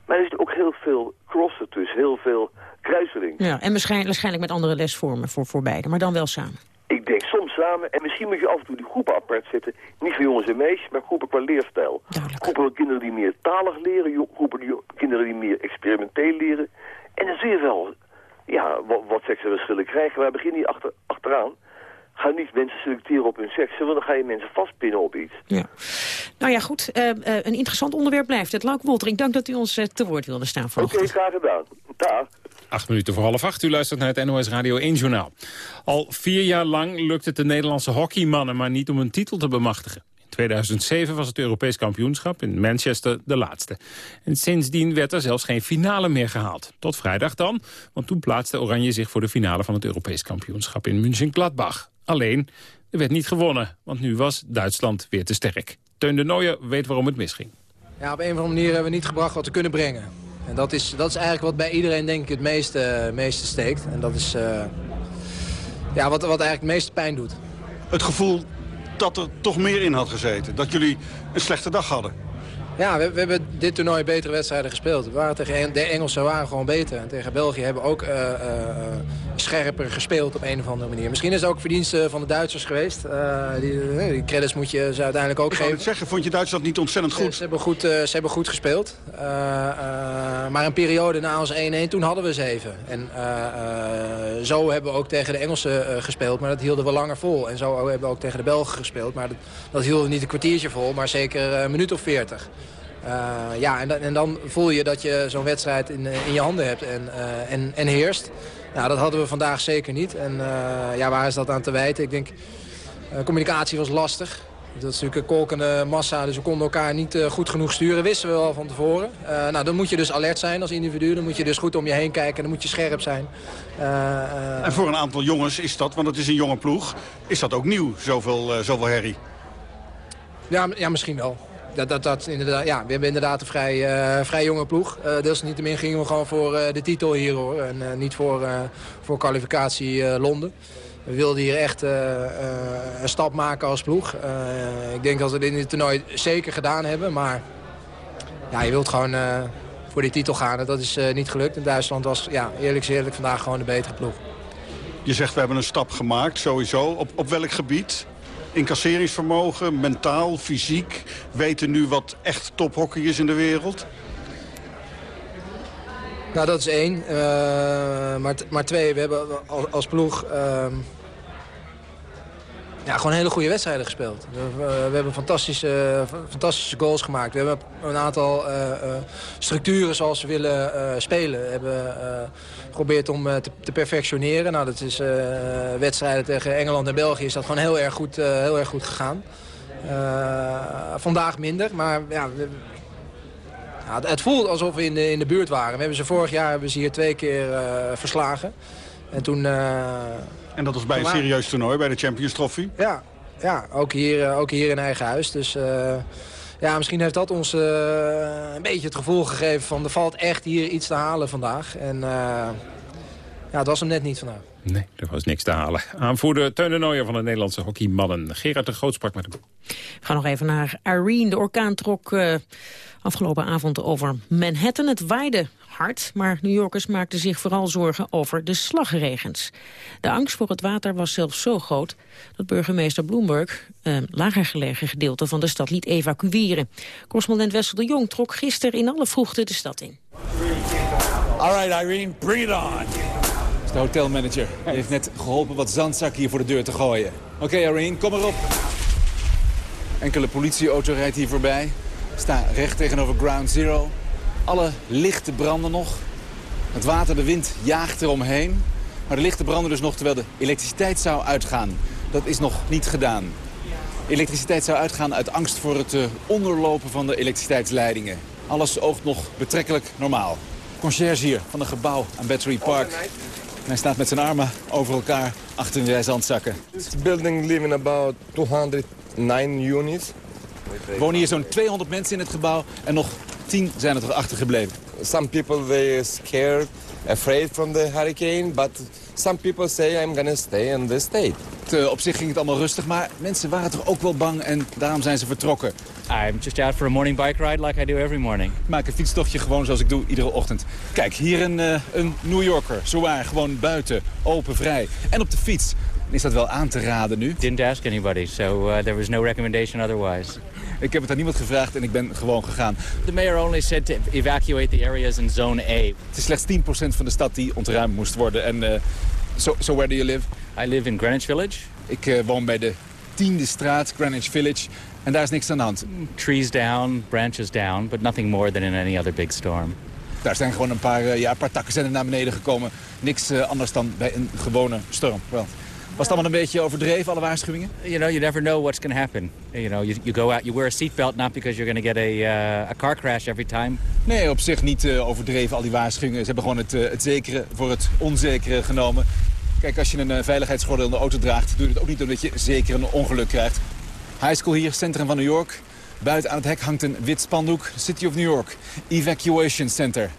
Maar er zit ook heel veel cross ertussen, heel veel kruiseling. Ja, en waarschijnlijk, waarschijnlijk met andere lesvormen voor, voor beide, maar dan wel samen. Ik denk soms samen, en misschien moet je af en toe die groepen apart zetten. Niet voor jongens en meisjes, maar groepen qua leerstijl. Groepen van kinderen die meer talig leren, groepen die, kinderen die meer experimenteel leren. En dan zie je wel ja, wat, wat verschillen krijgen. Wij beginnen hier achter, achteraan. Ga niet mensen selecteren op hun seks, want dan ga je mensen vastpinnen op iets. Ja. Nou ja, goed. eh, eh, een interessant onderwerp blijft het. Lauk Woltering, dank dat u ons eh, te woord wilde staan Oké, vanochtend. graag gedaan. Dag. Acht minuten voor half acht. U luistert naar het NOS Radio 1 Journaal. Al vier jaar lang lukt het de Nederlandse hockeymannen maar niet om een titel te bemachtigen. In 2007 was het Europees kampioenschap in Manchester de laatste. En sindsdien werd er zelfs geen finale meer gehaald. Tot vrijdag dan, want toen plaatste Oranje zich voor de finale van het Europees kampioenschap in München-Gladbach. Alleen, er werd niet gewonnen, want nu was Duitsland weer te sterk. Teun de Nooijer weet waarom het misging. Ja, op een of andere manier hebben we niet gebracht wat we kunnen brengen. En dat is, dat is eigenlijk wat bij iedereen denk ik het meeste, meeste steekt. En dat is eh, ja, wat, wat eigenlijk het meeste pijn doet. Het gevoel dat er toch meer in had gezeten. Dat jullie een slechte dag hadden. Ja, we, we hebben dit toernooi betere wedstrijden gespeeld. We waren tegen de Engelsen waren gewoon beter. En tegen België hebben we ook eh, eh, scherper gespeeld op een of andere manier. Misschien is het ook verdienste van de Duitsers geweest. Eh, die, die credits moet je ze uiteindelijk ook Ik geven. het zeggen, vond je Duitsland niet ontzettend Ze, goed? ze hebben goed, ze hebben goed gespeeld. Maar een periode na ons 1-1, toen hadden we ze even. En zo hebben we ook tegen de Engelsen gespeeld, maar dat hielden we langer vol. En zo hebben we ook tegen de Belgen gespeeld, maar dat, dat hielden we niet een kwartiertje vol, maar zeker een minuut of veertig. Eh, ja, en, dan- en dan voel je dat je zo'n wedstrijd in, eh, in je handen hebt en, eh, en, en heerst. Nou, dat hadden we vandaag zeker niet. En ja, waar is dat aan te wijten? Ik denk, communicatie was lastig. Dat is natuurlijk een kolkende massa, dus we konden elkaar niet goed genoeg sturen. Wisten we wel van tevoren. Nou, dan moet je dus alert zijn als individu. Dan moet je dus goed om je heen kijken. Dan moet je scherp zijn. En voor een aantal jongens is dat, want het is een jonge ploeg, is dat ook nieuw, zoveel, zoveel herrie. Ja, ja misschien wel. Dat, dat, dat, inderdaad, ja, we hebben inderdaad een vrij, eh, vrij jonge ploeg. Uh, desalniettemin gingen we gewoon voor eh, de titel hier hoor. En eh, niet voor, eh, voor kwalificatie eh, Londen. We wilden hier echt eh, eh, een stap maken als ploeg. Eh, ik denk dat we dit in het toernooi zeker gedaan hebben. Maar ja, je wilt gewoon eh, voor die titel gaan. En dat is eh, niet gelukt. En Duitsland was ja, eerlijk eerlijk vandaag gewoon de betere ploeg. Je zegt we hebben een stap gemaakt, sowieso. Op, op welk gebied? Incasseringsvermogen, mentaal, fysiek. Weten nu wat echt tophockey is in de wereld? Nou, dat is één. Eh, maar, maar twee, we hebben als, als ploeg... ehm, ja, gewoon hele goede wedstrijden gespeeld. We, we hebben fantastische, fantastische goals gemaakt. We hebben een aantal structuren zoals we willen spelen. We hebben geprobeerd om te, te, perfectioneren. Nou, dat is wedstrijden tegen Engeland en België is dat gewoon heel erg goed, heel erg goed gegaan. vandaag minder, maar ja, ja, het voelt alsof we in de, in de buurt waren. We hebben ze vorig jaar hebben ze hier twee keer verslagen. En toen... En dat was bij een serieus toernooi, bij de Champions Trophy? Ja, ja ook, hier, eh, ook hier in eigen huis. Dus uh, ja, misschien heeft dat ons uh, een beetje het gevoel gegeven van... er valt echt hier iets te halen vandaag. En uh, ja, dat was hem net niet vandaag. Nee, er was niks te halen. Aanvoerder Teun de Nooijer van de Nederlandse hockeymannen. Gerard de Groot sprak met hem. We gaan nog even naar Irene. De orkaan trok uh, afgelopen avond over Manhattan. Het waaide hard, maar New Yorkers maakten zich vooral zorgen over de slagregens. De angst voor het water was zelfs zo groot dat burgemeester Bloomberg een lager gelegen gedeelte van de stad liet evacueren. Correspondent Wessel de Jong trok gisteren in alle vroegte de stad in. All right, Irene, bring it on. De hotelmanager Hij heeft net geholpen wat zandzak hier voor de deur te gooien. Oké, Irene, kom erop. Enkele politieauto rijdt hier voorbij. Sta recht tegenover Ground Zero. Alle lichten branden nog. Het water, de wind jaagt eromheen. Maar de lichten branden dus nog terwijl de elektriciteit zou uitgaan. Dat is nog niet gedaan. Elektriciteit zou uitgaan uit angst voor het uh, onderlopen van de elektriciteitsleidingen. Alles oogt nog betrekkelijk normaal. Conciërge hier van een gebouw aan Battery Park. En hij staat met zijn armen over elkaar achter de zandzakken. This building living about 209 units. Er wonen hier zo'n 200 mensen in het gebouw en nog 10 zijn er toch achtergebleven. Some people they scared, afraid from the hurricane, but some people say I'm gonna stay in this state. Uh, op zich ging het allemaal rustig, maar mensen waren toch ook wel bang en daarom zijn ze vertrokken. I'm just out for a morning bike ride like I do every morning. Ik maak een fietstochtje gewoon zoals ik doe iedere ochtend. Kijk, hier een, uh, een New Yorker, zowaar, gewoon buiten, open, vrij. En op de fiets. Is dat wel aan te raden nu? Didn't ask anybody, so uh, there was no recommendation otherwise. Ik heb het aan niemand gevraagd en ik ben gewoon gegaan. The mayor only said to evacuate the areas in zone A. Het is slechts 10% van de stad die ontruimd moest worden. En uh, so, so where do you live? I live in Greenwich Village. Ik uh, woon bij de tiende straat, Greenwich Village. En daar is niks aan de hand. Trees down, branches down, but nothing more than in any other big storm. Daar zijn gewoon een paar, uh, ja, een paar takken zijn er naar beneden gekomen. Niks anders dan bij een gewone storm. Wel. Was het allemaal een beetje overdreven, alle waarschuwingen? You know, you never know what's going to happen. You know, you, you go out, you wear a seatbelt not because you're going to get a, uh, a car crash every time. Nee, op zich niet uh, overdreven, al die waarschuwingen. Ze hebben gewoon het, uh, het zekere voor het onzekere genomen. Kijk, als je een uh, veiligheidsgordel in de auto draagt... doe je het ook niet omdat je zeker een ongeluk krijgt. High school hier, centrum van New York. Buiten aan het hek hangt een wit spandoek. City of New York, Evacuation Center.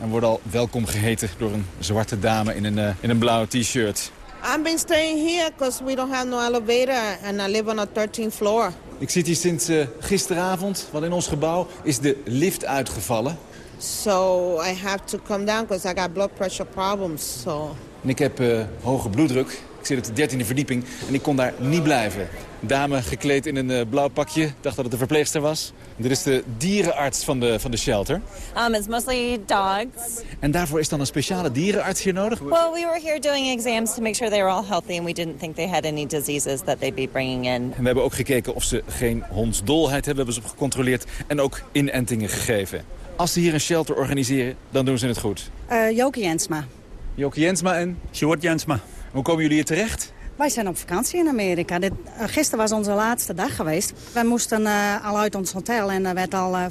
En wordt al welkom geheten door een zwarte dame in een, in een blauwe t-shirt. I've been staying here because we don't have no elevator and I live on a 13th floor. Ik zit hier sinds uh, gisteravond, want in ons gebouw is de lift uitgevallen. So I have to come down because I got blood pressure problems. So. En ik heb uh, hoge bloeddruk. Ik zit op de 13e verdieping en ik kon daar niet blijven. Dame gekleed in een uh, blauw pakje, dacht dat het een verpleegster was. Dit is de dierenarts van de, van de shelter. Um, it's mostly dogs. En daarvoor is dan een speciale dierenarts hier nodig? Well, we were here doing exams to make sure they were all healthy... and we didn't think they had any diseases that they'd be bringing in. En we hebben ook gekeken of ze geen hondsdolheid hebben. We hebben ze gecontroleerd en ook inentingen gegeven. Als ze hier een shelter organiseren, dan doen ze het goed. Uh, Joke Jensma. Joke Jensma en? Sjoerd Jensma. Hoe komen jullie hier terecht? Wij zijn op vakantie in Amerika. Dit, uh, gisteren was onze laatste dag geweest. Wij moesten uh, al uit ons hotel en er werd al uh,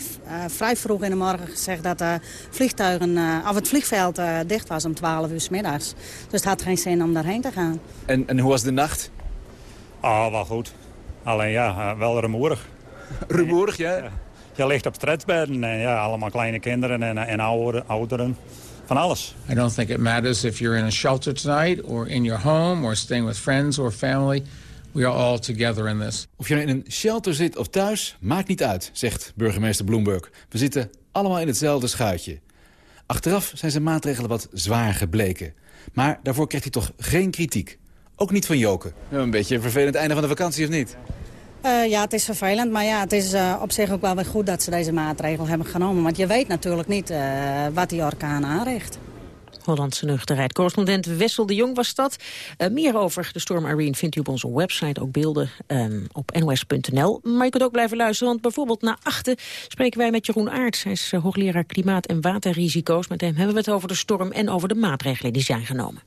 vrij vroeg in de morgen gezegd dat vliegtuigen, of het vliegveld dicht was om 12 uur s middags. Dus het had geen zin om daarheen te gaan. En, en hoe was de nacht? Ah, wel goed. Alleen ja, wel rumoerig. rumoerig, ja? Je ligt op stretchbedden en ja, allemaal kleine kinderen en, en ouderen. Van alles. I don't think it matters if you're in a shelter tonight or in your home or staying with friends or family. We are all together in this. Of je nou in een shelter zit of thuis, maakt niet uit, zegt burgemeester Bloomberg. We zitten allemaal in hetzelfde schuitje. Achteraf zijn zijn maatregelen wat zwaar gebleken. Maar daarvoor kreeg hij toch geen kritiek. Ook niet van Joken. Een beetje een vervelend einde van de vakantie, of niet? Uh, ja, het is vervelend, maar ja, het is uh, op zich ook wel weer goed dat ze deze maatregel hebben genomen. Want je weet natuurlijk niet uh, wat die orkaan aanricht. Hollandse nuchterheid. Correspondent Wessel de Jong was dat. Meer over de storm Irene vindt u op onze website, ook beelden um, op nos.nl. Maar je kunt ook blijven luisteren, want bijvoorbeeld na achten spreken wij met Jeroen Aerts. Hij is hoogleraar klimaat- en waterrisico's. Met hem hebben we het over de storm en over de maatregelen die zijn genomen.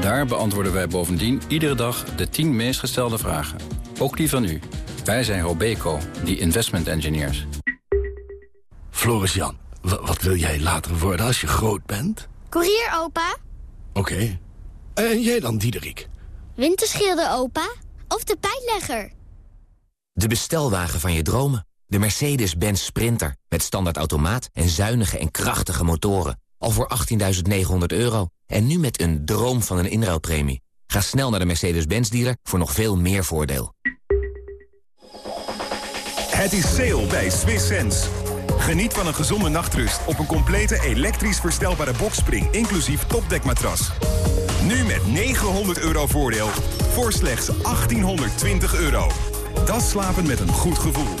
Daar beantwoorden wij bovendien iedere dag de 10 meest gestelde vragen. Ook die van u. Wij zijn Robeco, die investment engineers. Floris Jan, wat wil jij later worden als je groot bent? Koerier, opa. Oké. Okay. En jij dan, Diederik? Winterschilder, opa. Of de pijnlegger. De bestelwagen van je dromen. De Mercedes-Benz Sprinter. Met standaard automaat en zuinige en krachtige motoren. Al voor 18.900 euro. En nu met een droom van een inruilpremie. Ga snel naar de Mercedes-Benz dealer voor nog veel meer voordeel. Het is sale bij Swiss Sense. Geniet van een gezonde nachtrust op een complete elektrisch verstelbare boxspring... inclusief topdekmatras. Nu met 900 euro voordeel voor slechts 1820 euro. Dat slapen met een goed gevoel.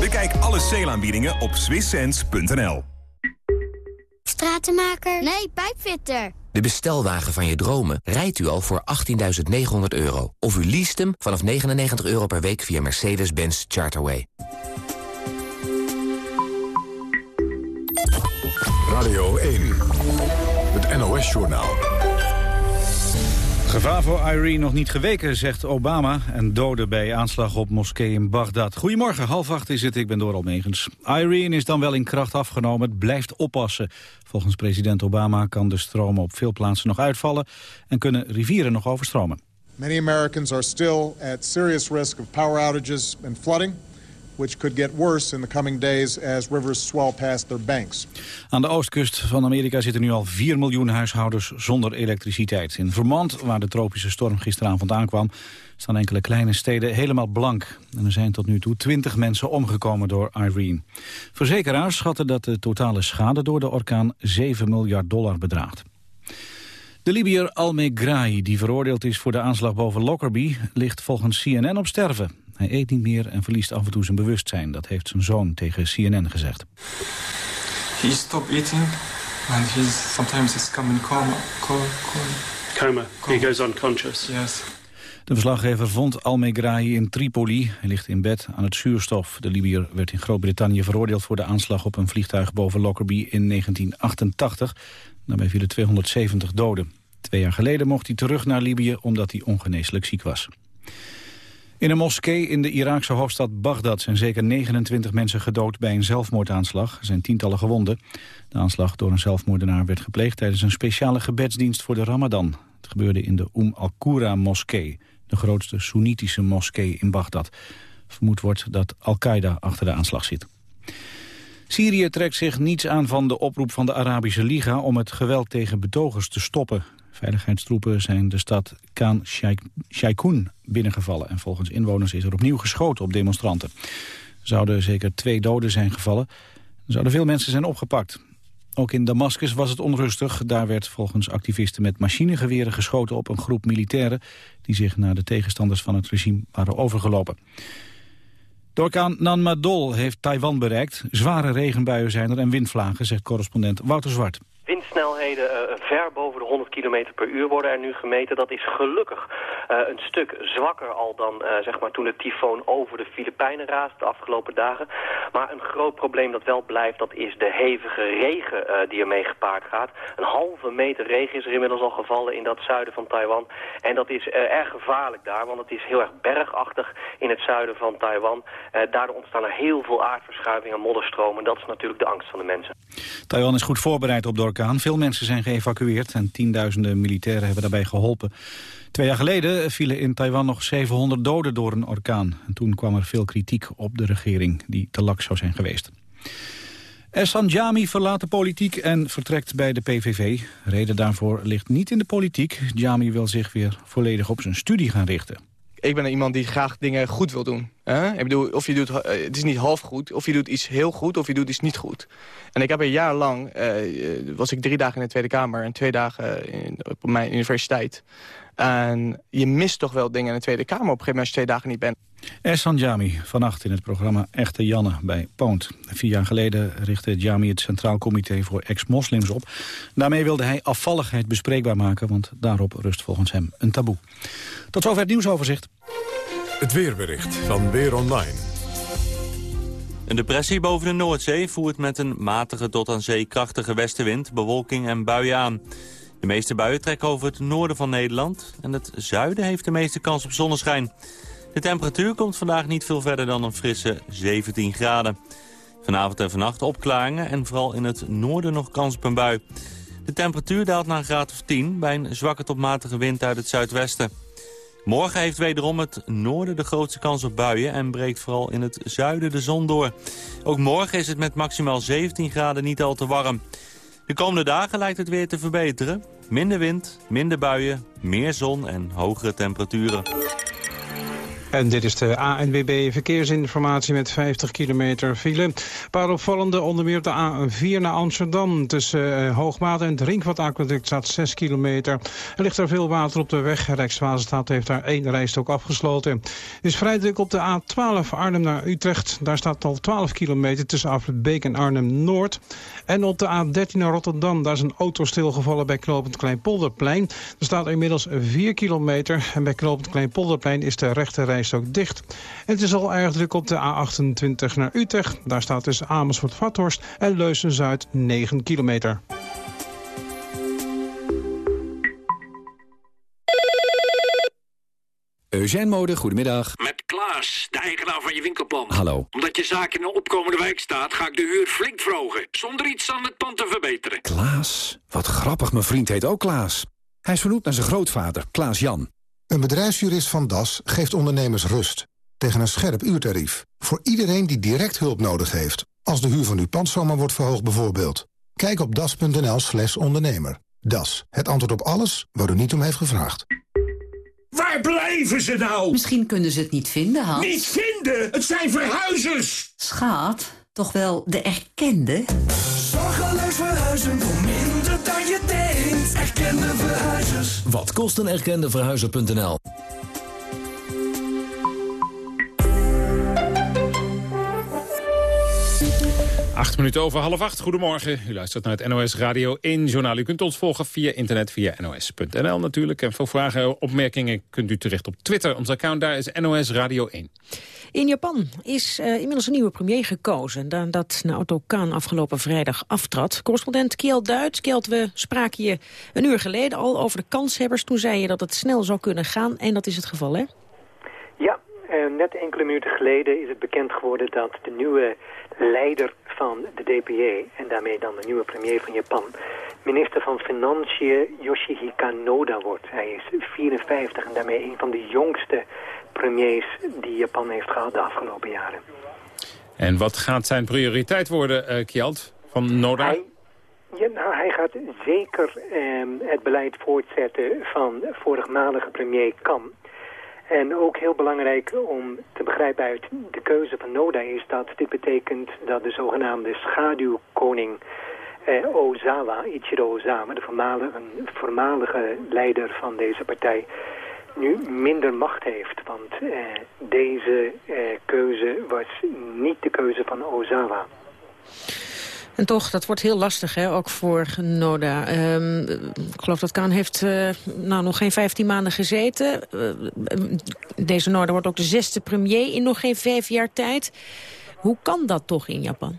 Bekijk alle sale op swisssense.nl. Stratenmaker? Nee, pijpfitter. De bestelwagen van je dromen rijdt u al voor 18.900 euro. Of u leest hem vanaf 99 euro per week via Mercedes-Benz Charterway. Radio 1, het NOS-journaal. Gevaar voor Irene nog niet geweken, zegt Obama. En doden bij aanslag op moskee in Bagdad. Goedemorgen, half acht is het, ik ben Doral Megens. Irene is dan wel in kracht afgenomen, het blijft oppassen. Volgens president Obama kan de stromen op veel plaatsen nog uitvallen... en kunnen rivieren nog overstromen. Many Americans are still at serious risk of power outages and flooding which could get worse in the coming days as rivers swell past their banks. Aan de oostkust van Amerika zitten nu al 4 miljoen huishoudens zonder elektriciteit. In Vermont, waar de tropische storm gisteravond aankwam, staan enkele kleine steden helemaal blank. En er zijn tot nu toe 20 mensen omgekomen door Irene. Verzekeraars schatten dat de totale schade door de orkaan 7 miljard dollar bedraagt. De Libiër Al-Megrahi, die veroordeeld is voor de aanslag boven Lockerbie... ligt volgens CNN op sterven. Hij eet niet meer en verliest af en toe zijn bewustzijn. Dat heeft zijn zoon tegen CNN gezegd. He stopped eating and he's sometimes he's coming coma. Coma. Coma. He goes unconscious. Yes. De verslaggever vond Al-Megrahi in Tripoli. Hij ligt in bed aan het zuurstof. De Libiër werd in Groot-Brittannië veroordeeld voor de aanslag op een vliegtuig boven Lockerbie in 1988. Daarbij vielen 270 doden. Twee jaar geleden mocht hij terug naar Libië omdat hij ongeneeslijk ziek was. In een moskee in de Iraakse hoofdstad Bagdad zijn zeker 29 mensen gedood bij een zelfmoordaanslag. Er zijn tientallen gewonden. De aanslag door een zelfmoordenaar werd gepleegd tijdens een speciale gebedsdienst voor de Ramadan. Het gebeurde in de Umm al-Qura moskee, de grootste Soenitische moskee in Bagdad. Vermoed wordt dat Al-Qaeda achter de aanslag zit. Syrië trekt zich niets aan van de oproep van de Arabische Liga om het geweld tegen betogers te stoppen. Veiligheidstroepen zijn de stad Khan Sheikhoun binnengevallen. En volgens inwoners is er opnieuw geschoten op demonstranten. Er zouden zeker twee doden zijn gevallen. Er zouden veel mensen zijn opgepakt. Ook in Damascus was het onrustig. Daar werd volgens activisten met machinegeweren geschoten op een groep militairen... die zich naar de tegenstanders van het regime waren overgelopen. De orkaan Nanmadol heeft Taiwan bereikt. Zware regenbuien zijn er en windvlagen, zegt correspondent Wouter Zwart. Windsnelheden uh, ver boven de 100 km per uur worden er nu gemeten. Dat is gelukkig uh, een stuk zwakker al dan uh, zeg maar toen de tyfoon over de Filipijnen raast de afgelopen dagen. Maar een groot probleem dat wel blijft, dat is de hevige regen die ermee gepaard gaat. Een halve meter regen is er inmiddels al gevallen in dat zuiden van Taiwan. En dat is erg gevaarlijk daar, want het is heel erg bergachtig in het zuiden van Taiwan. daardoor ontstaan er heel veel aardverschuivingen en modderstromen. Dat is natuurlijk de angst van de mensen. Taiwan is goed voorbereid op de. Veel mensen zijn geëvacueerd en tienduizenden militairen hebben daarbij geholpen. Twee jaar geleden vielen in Taiwan nog 700 doden door een orkaan. En toen kwam er veel kritiek op de regering die te lak zou zijn geweest. Essan Jami verlaat de politiek en vertrekt bij de PVV. Reden daarvoor ligt niet in de politiek. Jami wil zich weer volledig op zijn studie gaan richten. Ik ben iemand die graag dingen goed wil doen. Ik bedoel, of je doet, eh, het is niet half goed, of je doet iets heel goed, of je doet iets niet goed. En ik heb een jaar lang, uh, was ik drie dagen in de Tweede Kamer... en twee dagen in, op mijn universiteit. En je mist toch wel dingen in de Tweede Kamer op een gegeven moment... als je twee dagen niet bent. Ersan Jami, vannacht in het programma Echte Janne bij Poont. Vier jaar geleden richtte Jami het Centraal Comité voor Ex-Moslims op. Daarmee wilde hij afvalligheid bespreekbaar maken... want daarop rust volgens hem een taboe. Tot zover het nieuwsoverzicht. Het weerbericht van Weer Online. Een depressie boven de Noordzee voert met een matige tot aan zee krachtige westenwind bewolking en buien aan. De meeste buien trekken over het noorden van Nederland en het zuiden heeft de meeste kans op zonneschijn. De temperatuur komt vandaag niet veel verder dan een frisse 17 graden. Vanavond en vannacht opklaringen en vooral in het noorden nog kans op een bui. De temperatuur daalt naar een graad of 10 bij een zwakke tot matige wind uit het zuidwesten. Morgen heeft wederom het noorden de grootste kans op buien... en breekt vooral in het zuiden de zon door. Ook morgen is het met maximaal 17 graden niet al te warm. De komende dagen lijkt het weer te verbeteren. Minder wind, minder buien, meer zon en hogere temperaturen. En dit is de ANWB Verkeersinformatie met 50 kilometer file. Een paar opvallende, onder meer op de A4 naar Amsterdam. Tussen uh, Hoogmaat en het Ringvat-aquaduct staat 6 kilometer. Er ligt er veel water op de weg. Rijkswaterstaat heeft daar één rijstok afgesloten. Het is vrij druk op de A12 Arnhem naar Utrecht. Daar staat al 12 kilometer tussen Afrit Beek en Arnhem-Noord. En op de A13 naar Rotterdam, daar is een auto stilgevallen bij Knopend Kleinpolderplein. Er staat inmiddels 4 kilometer en bij Knopend Kleinpolderplein is de rechte ook dicht. het is al erg druk op de A28 naar Utrecht. Daar staat tussen Amersfoort-Vathorst en Leusen-Zuid 9 kilometer. Eugène Mode, goedemiddag. Met Klaas, de eigenaar van je winkelpand. Hallo. Omdat je zaak in een opkomende wijk staat, ga ik de huur flink verhogen. Zonder iets aan het pand te verbeteren. Klaas? Wat grappig, mijn vriend heet ook Klaas. Hij is vernoemd naar zijn grootvader, Klaas Jan. Een bedrijfsjurist van DAS geeft ondernemers rust. Tegen een scherp uurtarief. Voor iedereen die direct hulp nodig heeft. Als de huur van uw pand zomaar wordt verhoogd bijvoorbeeld. Kijk op das.nl slash ondernemer. Das, het antwoord op alles waar u niet om heeft gevraagd. Waar blijven ze nou? Misschien kunnen ze het niet vinden, Hans. Niet vinden? Het zijn verhuizers! Schaat, toch wel de erkende? Zorgeloos verhuizen voor je Erkende verhuizers. Wat kost een erkende verhuizer.nl? Acht minuten over half acht. Goedemorgen. U luistert naar het NOS Radio 1 journaal. U kunt ons volgen via internet, via nos.nl natuurlijk. En voor vragen en opmerkingen kunt u terecht op Twitter. Ons account daar is NOS Radio 1. In Japan is uh, inmiddels een nieuwe premier gekozen... nadat Naoto Kan afgelopen vrijdag aftrad. Correspondent Kjeld Duits. Kjeld, we spraken je een uur geleden al over de kanshebbers. Toen zei je dat het snel zou kunnen gaan. En dat is het geval, hè? Ja, uh, net enkele minuten geleden is het bekend geworden... dat de nieuwe leider van de DPA... en daarmee dan de nieuwe premier van Japan... minister van Financiën Yoshihika Noda wordt. Hij is 54 en daarmee een van de jongste premiers die Japan heeft gehad de afgelopen jaren. En wat gaat zijn prioriteit worden, uh, Kjeld, van Noda? Hij, ja, nou, hij gaat zeker eh, het beleid voortzetten van voormalige premier Kam. En ook heel belangrijk om te begrijpen uit de keuze van Noda is dat dit betekent dat de zogenaamde schaduwkoning eh, Ozawa, Ichiro Ozawa, de voormalige, voormalige leider van deze partij, nu minder macht heeft. Want eh, deze eh, keuze was niet de keuze van Ozawa. En toch, dat wordt heel lastig, hè, ook voor Noda. Um, ik geloof dat Kaan heeft uh, nou, nog geen 15 maanden gezeten. Uh, deze Noda wordt ook de zesde premier in nog geen vijf jaar tijd. Hoe kan dat toch in Japan?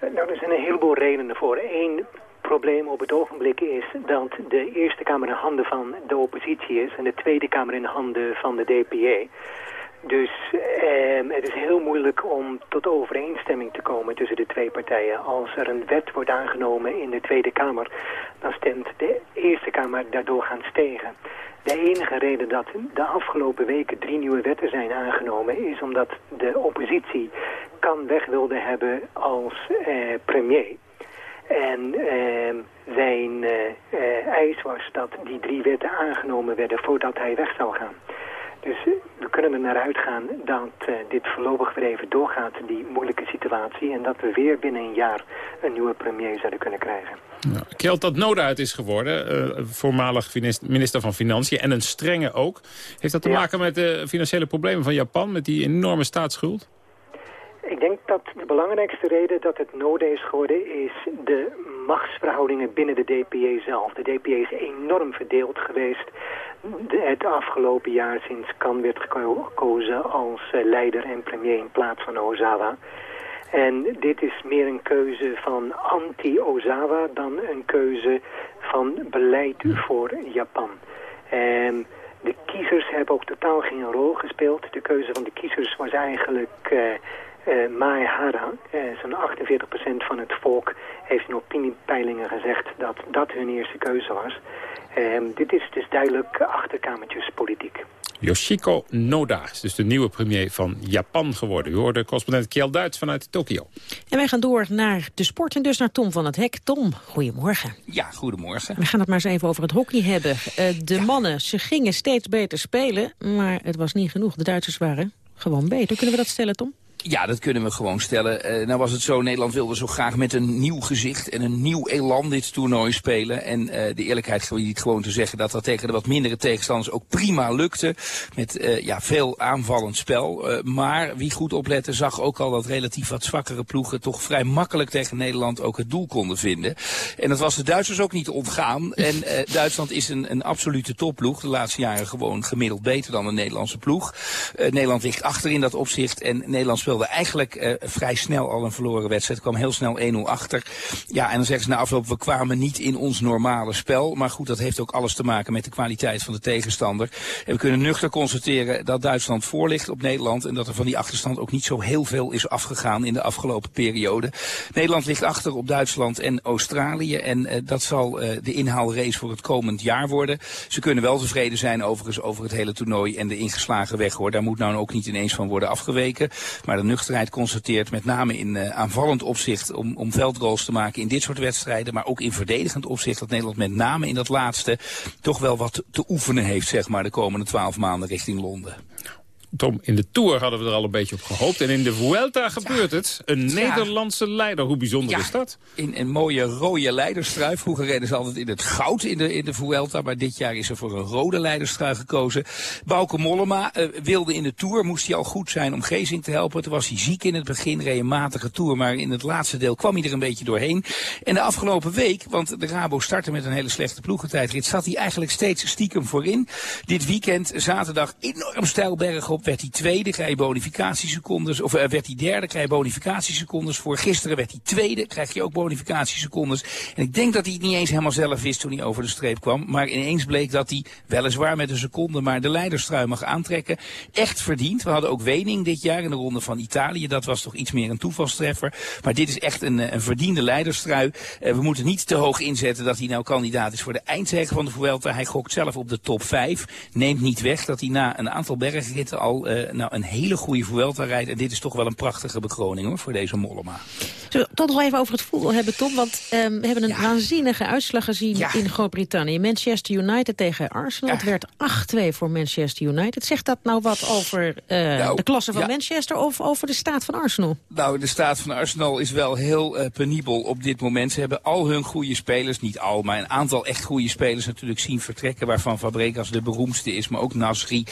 Nou, er zijn een heleboel redenen voor. Eén probleem op het ogenblik is dat de Eerste Kamer in handen van de oppositie is... en de Tweede Kamer in handen van de DPA. Dus eh, het is heel moeilijk om tot overeenstemming te komen tussen de twee partijen. Als er een wet wordt aangenomen in de Tweede Kamer, dan stemt de Eerste Kamer daardoor gaan stegen. De enige reden dat de afgelopen weken drie nieuwe wetten zijn aangenomen... is omdat de oppositie Kan weg wilde hebben als premier. En ehm, zijn eis was dat die drie wetten aangenomen werden voordat hij weg zou gaan. Dus we kunnen er naar uitgaan dat uh, dit voorlopig weer even doorgaat, die moeilijke situatie. En dat we weer binnen een jaar een nieuwe premier zouden kunnen krijgen. Ja, Kjeld dat Noda uit is geworden, uh, voormalig minister van Financiën en een strenge ook. Heeft dat te maken met de financiële problemen van Japan, met die enorme staatsschuld? Ik denk dat de belangrijkste reden dat het Noda is geworden is de machtsverhoudingen binnen de DPA zelf. De DPA is enorm verdeeld geweest het afgelopen jaar sinds Kan werd gekozen als eh, leider en premier in plaats van Ozawa. En dit is meer een keuze van anti-Ozawa dan een keuze van beleid voor Japan. En de kiezers hebben ook totaal geen rol gespeeld. De keuze van de kiezers was eigenlijk uh, uh, Maehara. Uh, Zo'n 48% van het volk heeft in opiniepeilingen gezegd dat dat hun eerste keuze was. Um, dit is dus duidelijk achterkamertjespolitiek. Yoshiko Noda is dus de nieuwe premier van Japan geworden. U hoorde correspondent Kjell Duits vanuit Tokio. En wij gaan door naar de sport en dus naar Tom van het Hek. Tom, goedemorgen. Ja, goedemorgen. We gaan het maar eens even over het hockey hebben. Uh, de mannen, ze gingen steeds beter spelen, maar het was niet genoeg. De Duitsers waren gewoon beter. Kunnen we dat stellen, Tom? Ja, dat kunnen we gewoon stellen. Uh, nou was het zo, Nederland wilde zo graag met een nieuw gezicht en een nieuw elan dit toernooi spelen. En uh, de eerlijkheid niet gewoon te zeggen dat dat tegen de wat mindere tegenstanders ook prima lukte. Met uh, ja, veel aanvallend spel. maar wie goed oplette zag ook al dat relatief wat zwakkere ploegen toch vrij makkelijk tegen Nederland ook het doel konden vinden. En dat was de Duitsers ook niet ontgaan. En Duitsland is een, een absolute topploeg. De laatste jaren gewoon gemiddeld beter dan de Nederlandse ploeg. Nederland ligt achter in dat opzicht en Nederland speelt speelde eigenlijk uh, vrij snel al een verloren wedstrijd. kwam heel snel 1-0 achter. Ja, en dan zeggen ze na afloop, we kwamen niet in ons normale spel. Maar goed, dat heeft ook alles te maken met de kwaliteit van de tegenstander. En we kunnen nuchter constateren dat Duitsland voor ligt op Nederland. En dat er van die achterstand ook niet zo heel veel is afgegaan in de afgelopen periode. Nederland ligt achter op Duitsland en Australië. En uh, dat zal uh, de inhaalrace voor het komend jaar worden. Ze kunnen wel tevreden zijn overigens over het hele toernooi en de ingeslagen weg hoor. Daar moet nou ook niet ineens van worden afgeweken. Maar nuchterheid constateert, met name in uh, aanvallend opzicht, om, om veldgoals te maken in dit soort wedstrijden, maar ook in verdedigend opzicht, dat Nederland met name in dat laatste toch wel wat te oefenen heeft, zeg maar, de komende twaalf maanden richting Londen. Tom, in de Tour hadden we er al een beetje op gehoopt. En in de Vuelta gebeurt het. Een Nederlandse leider. Hoe bijzonder is dat? In een mooie rode leiderstrui. Vroeger reden ze altijd in het goud in de, in de Vuelta. Maar dit jaar is er voor een rode leiderstrui gekozen. Bauke Mollema uh, wilde in de Tour. Moest hij al goed zijn om Gezing te helpen. Toen was hij ziek in het begin. Reed een matige Tour. Maar in het laatste deel kwam hij er een beetje doorheen. En de afgelopen week, want de Rabo startte met een hele slechte ploegentijdrit. Zat hij eigenlijk steeds stiekem voorin. Dit weekend, zaterdag, enorm stijl berg op werd hij tweede, krijg je bonificatiesecondes. Of uh, werd hij derde, krijg je bonificatiesecondes voor. Gisteren werd hij tweede, krijg je ook bonificatiesecondes. En ik denk dat hij het niet eens helemaal zelf wist toen hij over de streep kwam. Maar ineens bleek dat hij, weliswaar met een seconde, maar de leiderstrui mag aantrekken. Echt verdiend. We hadden ook Wening dit jaar in de ronde van Italië. Dat was toch iets meer een toevalstreffer. Maar dit is echt een, eh, een verdiende leiderstrui. Uh, we moeten niet te hoog inzetten dat hij nou kandidaat is voor de eindzege van de Vuelta. Hij gokt zelf op de top 5. Neemt niet weg dat hij na een aantal bergritten al uh, nou, een hele goede Vuelta rijdt. En dit is toch wel een prachtige bekroning hoor, voor deze Mollema. Zullen we toch nog even over het voetbal hebben, Tom? Want um, we hebben een ja. waanzinnige uitslag gezien ja. in Groot-Brittannië. Manchester United tegen Arsenal. Ja. Het werd 8-2 voor Manchester United. Zegt dat nou wat over uh, nou, de klasse van Manchester of over de staat van Arsenal? Nou, de staat van Arsenal is wel heel uh, penibel op dit moment. Ze hebben al hun goede spelers, niet al, maar een aantal echt goede spelers natuurlijk zien vertrekken. Waarvan Fabregas de beroemdste is, maar ook Nasri.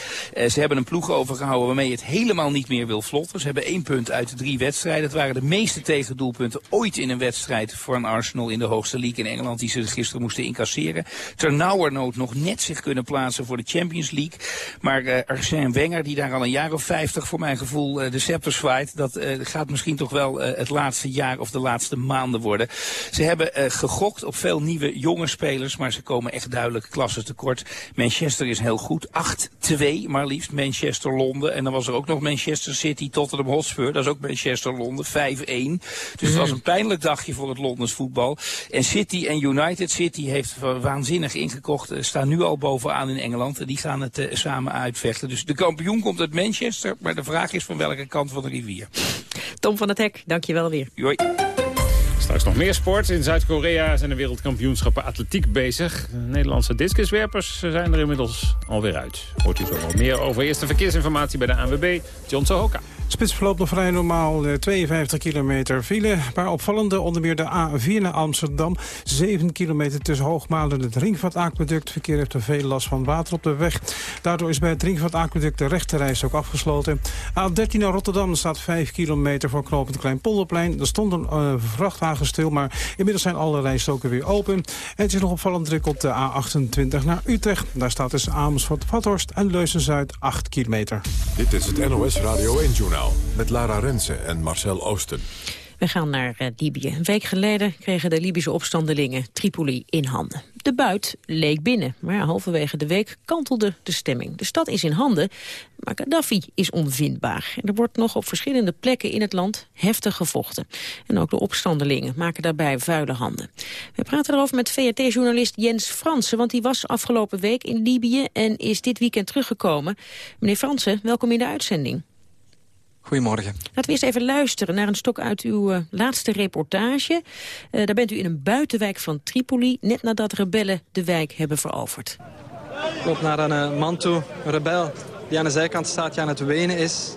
ze hebben een ploeg overgehouden waarmee het helemaal niet meer wil vlotten. Ze hebben één punt uit de drie wedstrijden. Het waren de meeste tegendoelpunten ooit in een wedstrijd voor een Arsenal in de hoogste league in Engeland die ze gisteren moesten incasseren. Ternauwernood nog net zich kunnen plaatsen voor de Champions League. Maar uh, Arsène Wenger, die daar al een jaar of vijftig voor mijn gevoel uh, de scepter zwaait, dat uh, gaat misschien toch wel het laatste jaar of de laatste maanden worden. Ze hebben gegokt op veel nieuwe jonge spelers, maar ze komen echt duidelijk klassen tekort. Manchester is heel goed. 8-2 maar liefst. Manchester Londen. En dan was er ook nog Manchester City, Tottenham Hotspur. Dat is ook Manchester Londen, 5-1. Dus het was een pijnlijk dagje voor het Londens voetbal. En City en United City heeft waanzinnig ingekocht. Staan nu al bovenaan in Engeland. En die gaan het uh, samen uitvechten. Dus de kampioen komt uit Manchester. Maar de vraag is van welke kant van de rivier. Tom van het Hek, dank je wel weer. Hoi. Straks nog meer sport. In Zuid-Korea zijn de wereldkampioenschappen atletiek bezig. De Nederlandse discuswerpers zijn er inmiddels alweer uit. Hoort u zo wel meer over eerste verkeersinformatie bij de ANWB. John Sohoka. Spits verloopt nog vrij normaal, eh, 52 kilometer file. Maar opvallende onder meer de A4 naar Amsterdam. 7 kilometer tussen Hoogmalen en het Ringvaartaqueduct. Verkeer heeft er veel last van water op de weg. Daardoor is bij het Ringvaartaqueduct de rechterreis ook afgesloten. A13 naar Rotterdam staat 5 kilometer voor knooppunt Kleinpolderplein. Er stond een uh, vrachtwagen stil, maar inmiddels zijn alle rijstoken weer open. En het is nog opvallend druk op de A28 naar Utrecht. Daar staat tussen Amersfoort-Vathorst en Leusden-Zuid 8 kilometer. Dit is het NOS Radio 1-journaal met Lara Rensen en Marcel Oosten. We gaan naar uh, Libië. Een week geleden kregen de Libische opstandelingen Tripoli in handen. De buit leek binnen, maar halverwege de week kantelde de stemming. De stad is in handen, maar Gaddafi is onvindbaar. En er wordt nog op verschillende plekken in het land heftig gevochten. En ook de opstandelingen maken daarbij vuile handen. We praten erover met VRT-journalist Jens Fransen... want die was afgelopen week in Libië en is dit weekend teruggekomen. Meneer Fransen, welkom in de uitzending. Goedemorgen. Laten we eerst even luisteren naar een stok uit uw uh, laatste reportage. Uh, daar bent u in een buitenwijk van Tripoli, net nadat rebellen de wijk hebben veroverd. Ik loop naar een uh, man toe, een rebel, die aan de zijkant staat, die aan het wenen is.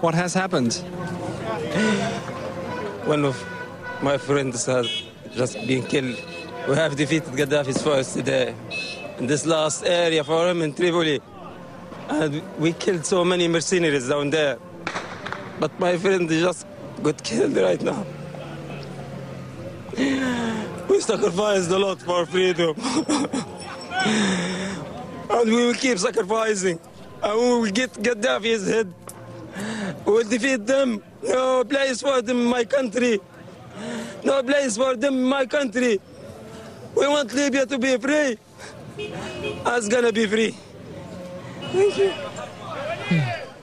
What has happened? One of my friends has just been killed. We have defeated Gaddafi's force today. In this last area for him in Tripoli. And we killed so many mercenaries down there. But my friend just got killed right now. We sacrificed a lot for freedom. and we will keep sacrificing. And we will get Gaddafi's head. We will defeat them. No place for them in my country. No place for them in my country. We want Libya to be free. It's gonna be free. You.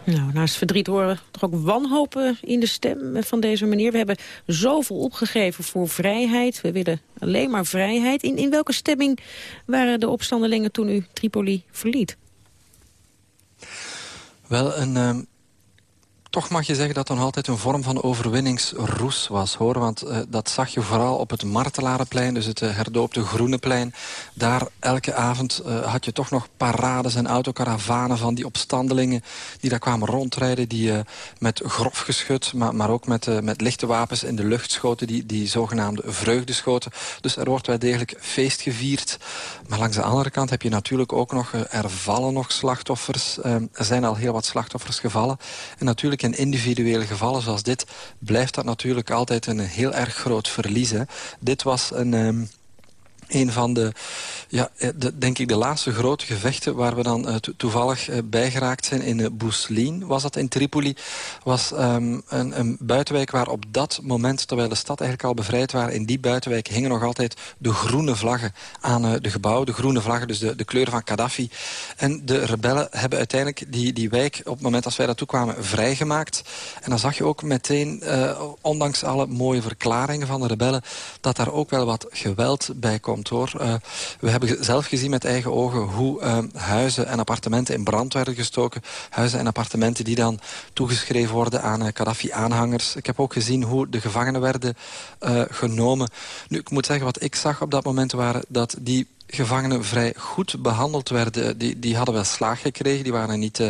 Nou, naast verdriet horen toch ook wanhopen in de stem van deze meneer. We hebben zoveel opgegeven voor vrijheid. We willen alleen maar vrijheid. In, in welke stemming waren de opstandelingen toen u Tripoli verliet? Wel, een, um, toch mag je zeggen dat er nog altijd een vorm van overwinningsroes was. Hoor. Want uh, dat zag je vooral op het Martelarenplein, dus het uh, herdoopte Groeneplein. Daar elke avond uh, had je toch nog parades en autocaravanen van die opstandelingen... die daar kwamen rondrijden, die met grof geschut, maar, maar ook met, met lichte wapens in de lucht schoten. Die, die zogenaamde vreugdeschoten. Dus er wordt wel degelijk feest gevierd. Maar langs de andere kant heb je natuurlijk ook nog... er vallen nog slachtoffers. er zijn al heel wat slachtoffers gevallen. En natuurlijk in individuele gevallen zoals dit... blijft dat natuurlijk altijd een heel erg groot verlies. Hè. Dit was een... Um, een van de, ja, de, denk ik, de laatste grote gevechten... waar we dan uh, to toevallig uh, bijgeraakt zijn in Bousseline, was dat in Tripoli. was um, een, een buitenwijk waar op dat moment, terwijl de stad eigenlijk al bevrijd waren... in die buitenwijk hingen nog altijd de groene vlaggen aan de gebouwen. De groene vlaggen, dus de, de kleur van Gaddafi. En de rebellen hebben uiteindelijk die, die wijk, op het moment als wij daartoe kwamen, vrijgemaakt. En dan zag je ook meteen, ondanks alle mooie verklaringen van de rebellen... dat daar ook wel wat geweld bij komt. Uh, we hebben zelf gezien met eigen ogen hoe uh, huizen en appartementen in brand werden gestoken. Huizen en appartementen die dan toegeschreven worden aan uh, Gaddafi-aanhangers. Ik heb ook gezien hoe de gevangenen werden genomen. Nu, ik moet zeggen, wat ik zag op dat moment waren dat die gevangenen vrij goed behandeld werden. Die, die hadden wel slaag gekregen, die, waren niet, uh,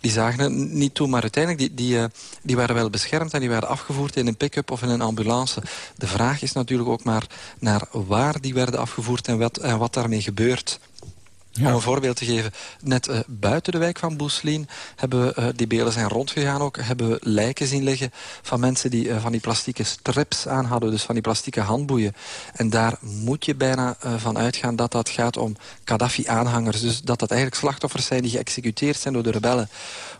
die zagen het niet toe. Maar uiteindelijk, die, die, uh, die waren wel beschermd en die werden afgevoerd in een pick-up of in een ambulance. De vraag is natuurlijk ook maar naar waar die werden afgevoerd en wat, en wat daarmee gebeurt. Om een voorbeeld te geven, net uh, buiten de wijk van Boeslien hebben we, uh, die beelden zijn rondgegaan ook, hebben we lijken zien liggen van mensen die uh, van die plastieke strips aan hadden, dus van die plastieke handboeien. En daar moet je bijna van uitgaan dat dat gaat om Gaddafi-aanhangers. Dus dat dat eigenlijk slachtoffers zijn die geëxecuteerd zijn door de rebellen.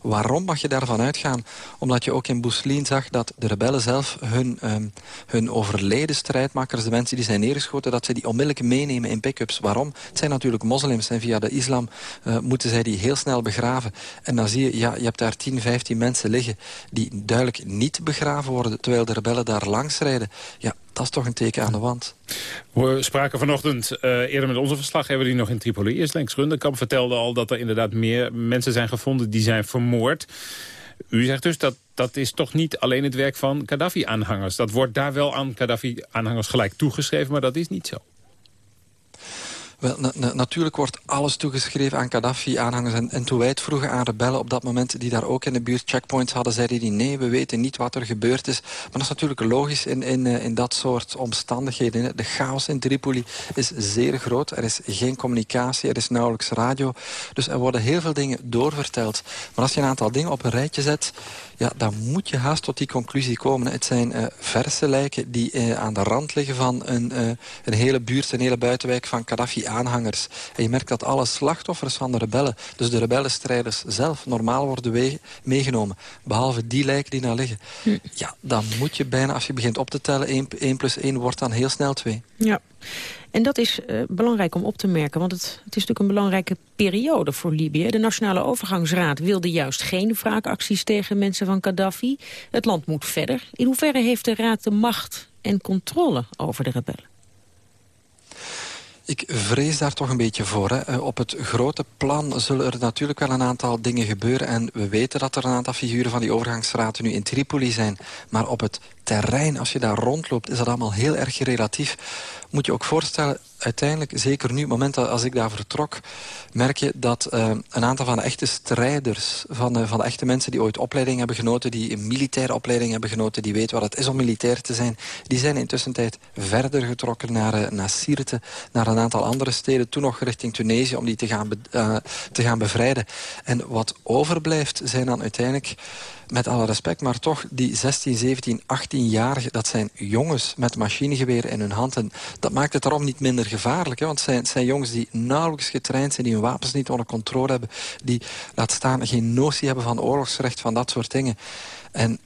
Waarom mag je daarvan uitgaan? Omdat je ook in Boeslien zag dat de rebellen zelf hun, um, hun overleden strijdmakers, de mensen die zijn neergeschoten, dat ze die onmiddellijk meenemen in pick-ups. Waarom? Het zijn natuurlijk moslims en via de islam uh, moeten zij die heel snel begraven. En dan zie je, ja, je hebt daar 10, 15 mensen liggen die duidelijk niet begraven worden, terwijl de rebellen daar langs rijden. Ja, dat is toch een teken aan de wand. We spraken vanochtend uh, eerder met onze verslaggever die nog in Tripoli is. Lenks Runderkamp vertelde al dat er inderdaad meer mensen zijn gevonden die zijn vermoord. U zegt dus dat dat is toch niet alleen het werk van Gaddafi-aanhangers. Dat wordt daar wel aan Gaddafi-aanhangers gelijk toegeschreven, maar dat is niet zo. Wel, na- na- natuurlijk wordt alles toegeschreven aan Gaddafi-aanhangers. En, en toen wij het vroegen aan rebellen op dat moment... die daar ook in de buurt checkpoints hadden... zeiden die nee, we weten niet wat er gebeurd is. Maar dat is natuurlijk logisch in, in, eh, in dat soort omstandigheden. De chaos in Tripoli is zeer groot. Er is geen communicatie, er is nauwelijks radio. Dus er worden heel veel dingen doorverteld. Maar als je een aantal dingen op een rijtje zet... Ja, dan moet je haast tot die conclusie komen. Het zijn eh, verse lijken die eh, aan de rand liggen van een, eh, een hele buurt, een hele buitenwijk van Gaddafi-aanhangers. En je merkt dat alle slachtoffers van de rebellen, dus de rebellenstrijders zelf, normaal worden meegenomen. Behalve die lijken die daar liggen. Ja, dan moet je bijna, als je begint op te tellen, 1, 1 plus 1 wordt dan heel snel 2. Ja, en dat is eh, belangrijk om op te merken, want het, het is natuurlijk een belangrijke periode voor Libië. De Nationale Overgangsraad wilde juist geen wraakacties tegen mensen van Gaddafi. Het land moet verder. In hoeverre heeft de raad de macht en controle over de rebellen? Ik vrees daar toch een beetje voor. Hè. Eh, Op het grote plan zullen er natuurlijk wel een aantal dingen gebeuren. En we weten dat er een aantal figuren van die overgangsraad nu in Tripoli zijn. Maar op het terrein, als je daar rondloopt, is dat allemaal heel erg relatief. Moet je ook voorstellen, uiteindelijk, zeker nu, het moment dat als ik daar vertrok... merk je dat eh, een aantal van de echte strijders... Van van echte mensen die ooit opleiding hebben genoten... die een militaire opleiding hebben genoten... die weten wat het is om militair te zijn... die zijn intussen tijd verder getrokken naar, eh, naar Sirte... naar een aantal andere steden, toen nog richting Tunesië... om die te gaan, eh, te gaan bevrijden. En wat overblijft zijn dan uiteindelijk met alle respect, maar toch die 16, 17, 18-jarigen... dat zijn jongens met machinegeweren in hun hand. En dat maakt het daarom niet minder gevaarlijk. Hè? Want zijn, het zijn jongens die nauwelijks getraind zijn... die hun wapens niet onder controle hebben... die, laat staan, geen notie hebben van oorlogsrecht, van dat soort dingen. En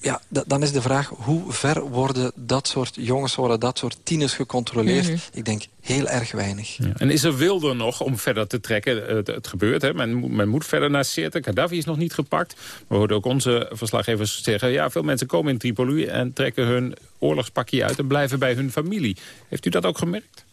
ja, da- dan is de vraag, hoe ver worden dat soort jongens... worden dat soort tieners gecontroleerd? Mhm. Ik denk heel erg weinig. Ja. En is er wilde nog om verder te trekken? Het, het gebeurt, hè? Men, moet- men moet verder naar Sirte. Gaddafi is nog niet gepakt. We hoorden ook onze verslaggevers zeggen... ja, veel mensen komen in Tripoli en trekken hun oorlogspakje uit... en blijven bij hun familie. Heeft u dat ook gemerkt?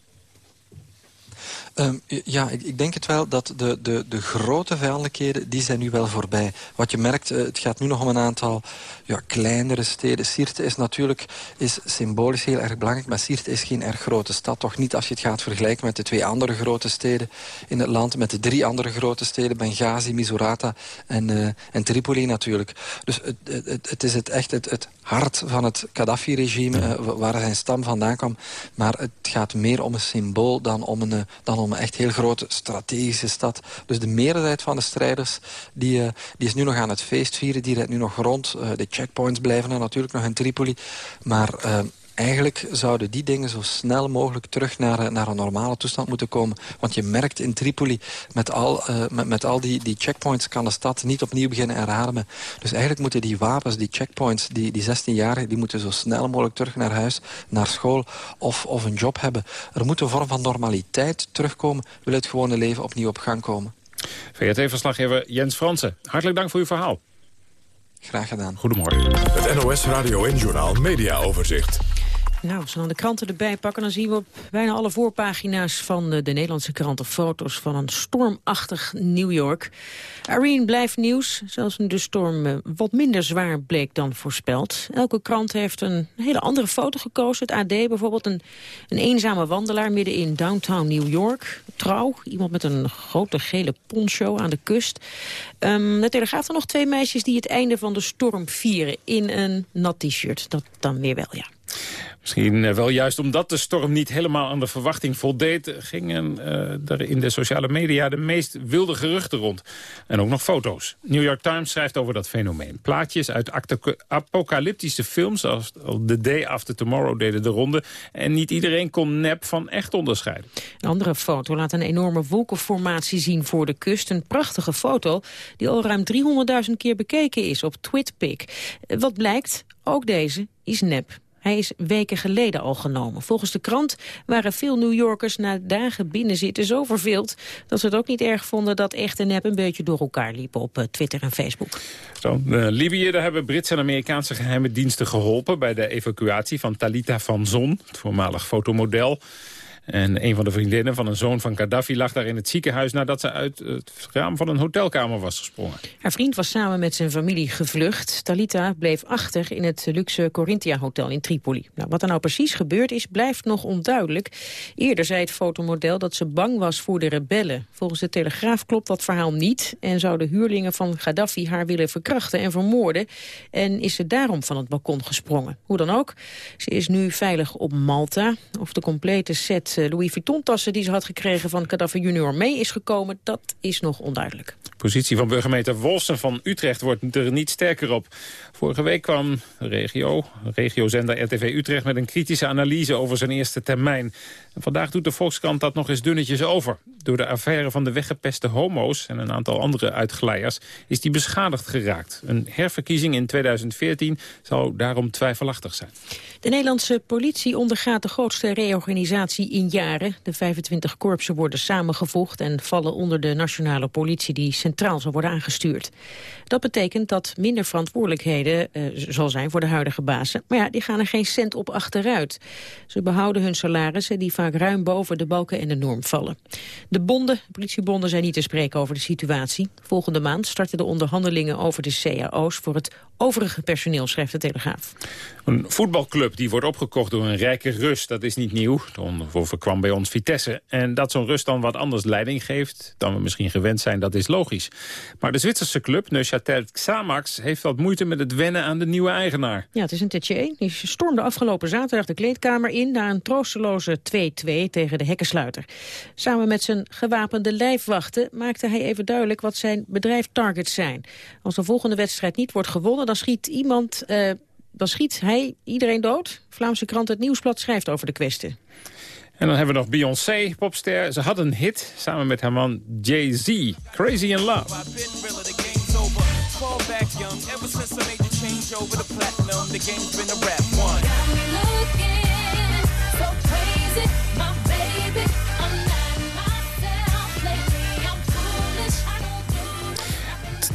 Ehm, ja, ik, ik denk het wel dat de, de, de grote vijandelijkheden, die zijn nu wel voorbij. Wat je merkt, eh, het gaat nu nog om een aantal ja, kleinere steden. Sirte is natuurlijk is symbolisch heel erg belangrijk, maar Sirte is geen erg grote stad. Toch niet als je het gaat vergelijken met de twee andere grote steden in het land, met de drie andere grote steden, Benghazi, Misurata en, eh, en Tripoli natuurlijk. Dus het, het, het- is het echt het, het hart van het Gaddafi-regime, eh, wa- waar zijn stam vandaan kwam. Maar het gaat meer om een symbool dan om een, dan om een echt heel grote strategische stad. Dus de meerderheid van de strijders die, eh, die is nu nog aan het feest vieren. Die rijdt nu nog rond. Eh, de checkpoints blijven er natuurlijk nog in Tripoli. Maar... Eigenlijk zouden die dingen zo snel mogelijk terug naar, naar een normale toestand moeten komen. Want je merkt in Tripoli, met al, eh, met, met al die, die checkpoints kan de stad niet opnieuw beginnen herhamen. Dus eigenlijk moeten die wapens, die checkpoints, die, die 16-jarigen... die moeten zo snel mogelijk terug naar huis, naar school of, of een job hebben. Er moet een vorm van normaliteit terugkomen. Wil het gewone leven opnieuw op gang komen. VRT-verslaggever Jens Fransen. Hartelijk dank voor uw verhaal. Graag gedaan. Goedemorgen. Het NOS Radio en Journaal Media Overzicht. Nou, als we dan de kranten erbij pakken... dan zien we op bijna alle voorpagina's van eh, de Nederlandse kranten... foto's van een stormachtig New York. Irene blijft nieuws, zelfs nu de storm eh, wat minder zwaar bleek dan voorspeld. Elke krant heeft een hele andere foto gekozen. Het AD bijvoorbeeld een, een eenzame wandelaar midden in downtown New York. Trouw, iemand met een grote gele poncho aan de kust. Ehm de Telegraaf dan nog twee meisjes die het einde van de storm vieren... in een nat t-shirt, dat dan weer wel, ja. Misschien eh, wel juist omdat de storm niet helemaal aan de verwachting voldeed... gingen eh, er in de sociale media de meest wilde geruchten rond. En ook nog foto's. New York Times schrijft over dat fenomeen. Plaatjes uit apocalyptische films als The Day After Tomorrow deden de ronde. En niet iedereen kon nep van echt onderscheiden. Een andere foto laat een enorme wolkenformatie zien voor de kust. Een prachtige foto die al ruim 300.000 keer bekeken is op Twitpic. Eh, Wat blijkt, ook deze is nep. Hij is weken geleden al genomen. Volgens de krant waren veel New Yorkers na dagen binnenzitten zo verveeld... dat ze het ook niet erg vonden dat echt en nep een beetje door elkaar liepen op eh, Twitter en Facebook. Libië, daar hebben Britse en Amerikaanse geheime diensten geholpen... bij de evacuatie van Talita van Zon, het voormalig fotomodel. En een van de vriendinnen van een zoon van Gaddafi lag daar in het ziekenhuis... nadat ze uit het raam van een hotelkamer was gesprongen. Haar vriend was samen met zijn familie gevlucht. Talita bleef achter in het luxe Corinthia Hotel in Tripoli. Nou, wat er nou precies gebeurd is, blijft nog onduidelijk. Eerder zei het fotomodel dat ze bang was voor de rebellen. Volgens de Telegraaf klopt dat verhaal niet... en zouden huurlingen van Gaddafi haar willen verkrachten en vermoorden... en is ze daarom van het balkon gesprongen. Hoe dan ook, ze is nu veilig op Malta. Of de complete set eh, Louis Vuitton-tassen die ze had gekregen van Gaddafi junior mee is gekomen... dat is nog onduidelijk. De positie van burgemeester Wolsen van Utrecht wordt er niet sterker op. Vorige week kwam regio, regiozender RTV Utrecht... met een kritische analyse over zijn eerste termijn. Vandaag doet de Volkskrant dat nog eens dunnetjes over. Door de affaire van de weggepeste homo's en een aantal andere uitglijers... is die beschadigd geraakt. Een herverkiezing in 2014 zou daarom twijfelachtig zijn. De Nederlandse politie ondergaat de grootste reorganisatie in jaren. De 25 korpsen worden samengevoegd en vallen onder de nationale politie die centraal zal worden aangestuurd. Dat betekent dat minder verantwoordelijkheden uh, zal zijn voor de huidige bazen. Maar ja, die gaan er geen cent op achteruit. Ze behouden hun salarissen die vaak ruim boven de balken en de norm vallen. De bonden, de politiebonden zijn niet te spreken over de situatie. Volgende maand starten de onderhandelingen over de cao's voor het overige personeel, schrijft de Telegraaf. Een voetbalclub die wordt opgekocht door een rijke Rus, dat is niet nieuw. Toen kwam bij ons Vitesse. En dat zo'n Rus dan wat anders leiding geeft dan we misschien gewend zijn, dat is logisch. Maar de Zwitserse club, Neuchâtel Xamax, heeft wat moeite met het wennen aan de nieuwe eigenaar. Ja, het is een tetje. Die stormde afgelopen zaterdag de kleedkamer in na een troosteloze 2-2 tegen de hekkensluiter. Samen met zijn gewapende lijfwachten maakte hij even duidelijk wat zijn bedrijftargets zijn. Als de volgende wedstrijd niet wordt gewonnen, dan schiet iemand... Uh, dan schiet hij iedereen dood. Vlaamse krant Het Nieuwsblad schrijft over de kwestie. En dan hebben we nog Beyoncé, popster. Ze had een hit samen met haar man Jay-Z, Crazy in Love.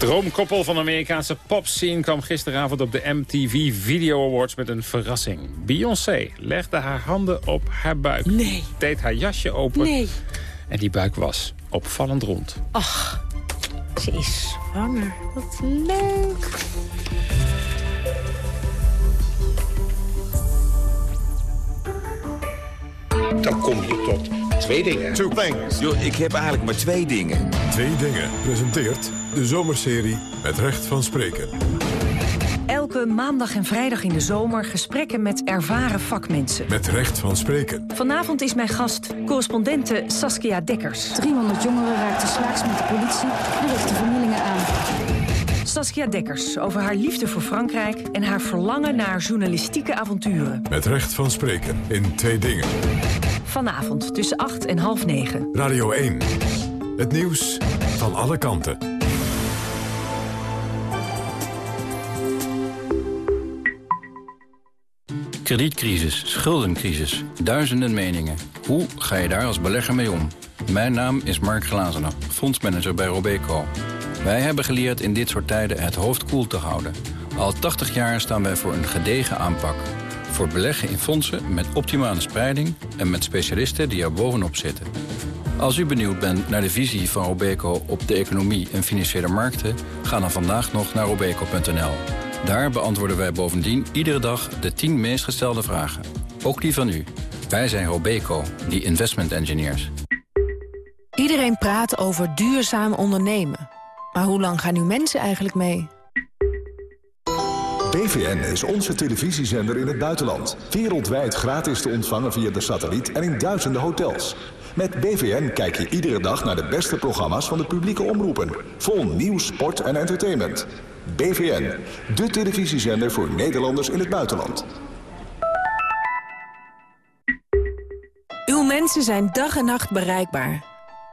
Droomkoppel van de Amerikaanse popscene kwam gisteravond op de MTV Video Awards met een verrassing. Beyoncé legde haar handen op haar buik. Nee. Deed haar jasje open. Nee. En die buik was opvallend rond. Ach, ze is zwanger. Wat leuk. Dan kom je tot twee dingen. Two things. Yo, ik heb eigenlijk maar twee dingen. Twee dingen presenteert de zomerserie met recht van spreken. Elke maandag en vrijdag in de zomer gesprekken met ervaren vakmensen. Met recht van spreken. Vanavond is mijn gast, correspondente Saskia Dekkers. 300 jongeren raakten slaags met de politie en richtten vernielingen aan. Saskia Dekkers over haar liefde voor Frankrijk... en haar verlangen naar journalistieke avonturen. Met recht van spreken in twee dingen. Vanavond tussen 8 en half 9. Radio 1. Het nieuws van alle kanten. Kredietcrisis, schuldencrisis, duizenden meningen. Hoe ga je daar als belegger mee om? Mijn naam is Mark Glazenaar, fondsmanager bij Robeco. Wij hebben geleerd in dit soort tijden het hoofd koel te houden. Al 80 jaar staan wij voor een gedegen aanpak. Voor beleggen in fondsen met optimale spreiding... en met specialisten die er bovenop zitten. Als u benieuwd bent naar de visie van Robeco op de economie en financiële markten... ga dan vandaag nog naar robeco.nl. Daar beantwoorden wij bovendien iedere dag de 10 meest gestelde vragen. Ook die van u. Wij zijn Robeco, die investment engineers. Iedereen praat over duurzaam ondernemen. Maar hoe lang gaan nu mensen eigenlijk mee? BVN is onze televisiezender in het buitenland. Wereldwijd gratis te ontvangen via de satelliet en in duizenden hotels. Met BVN kijk je iedere dag naar de beste programma's van de publieke omroepen. Vol nieuws, sport en entertainment. BVN, de televisiezender voor Nederlanders in het buitenland. Uw mensen zijn dag en nacht bereikbaar.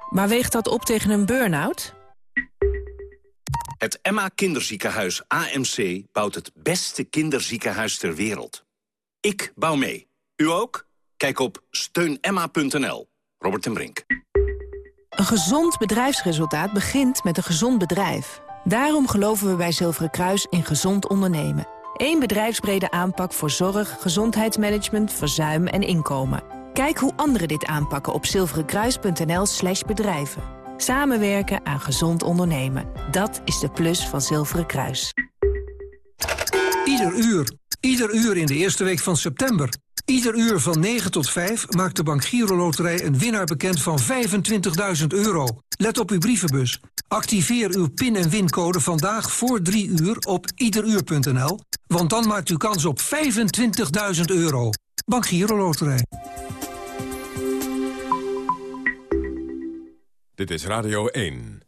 Maar weegt dat op tegen een burn-out? Het Emma Kinderziekenhuis AMC bouwt het beste kinderziekenhuis ter wereld. Ik bouw mee. U ook? Kijk op steunemma.nl. Robert en Brink. Een gezond bedrijfsresultaat begint met een gezond bedrijf. Daarom geloven we bij Zilveren Kruis in gezond ondernemen. Eén bedrijfsbrede aanpak voor zorg, gezondheidsmanagement, verzuim en inkomen. Kijk hoe anderen dit aanpakken op zilverenkruis.nl slash bedrijven. Samenwerken aan gezond ondernemen. Dat is de plus van Zilveren Kruis. Ieder uur. Ieder uur in de eerste week van september. Ieder uur van 9 tot 5 maakt de Bank Giro Loterij een winnaar bekend van 25.000 euro. Let op uw brievenbus. Activeer uw pin- en wincode vandaag voor 3 uur op iederuur.nl. Want dan maakt u kans op 25.000 euro. Bank Giro Loterij. Dit is Radio 1.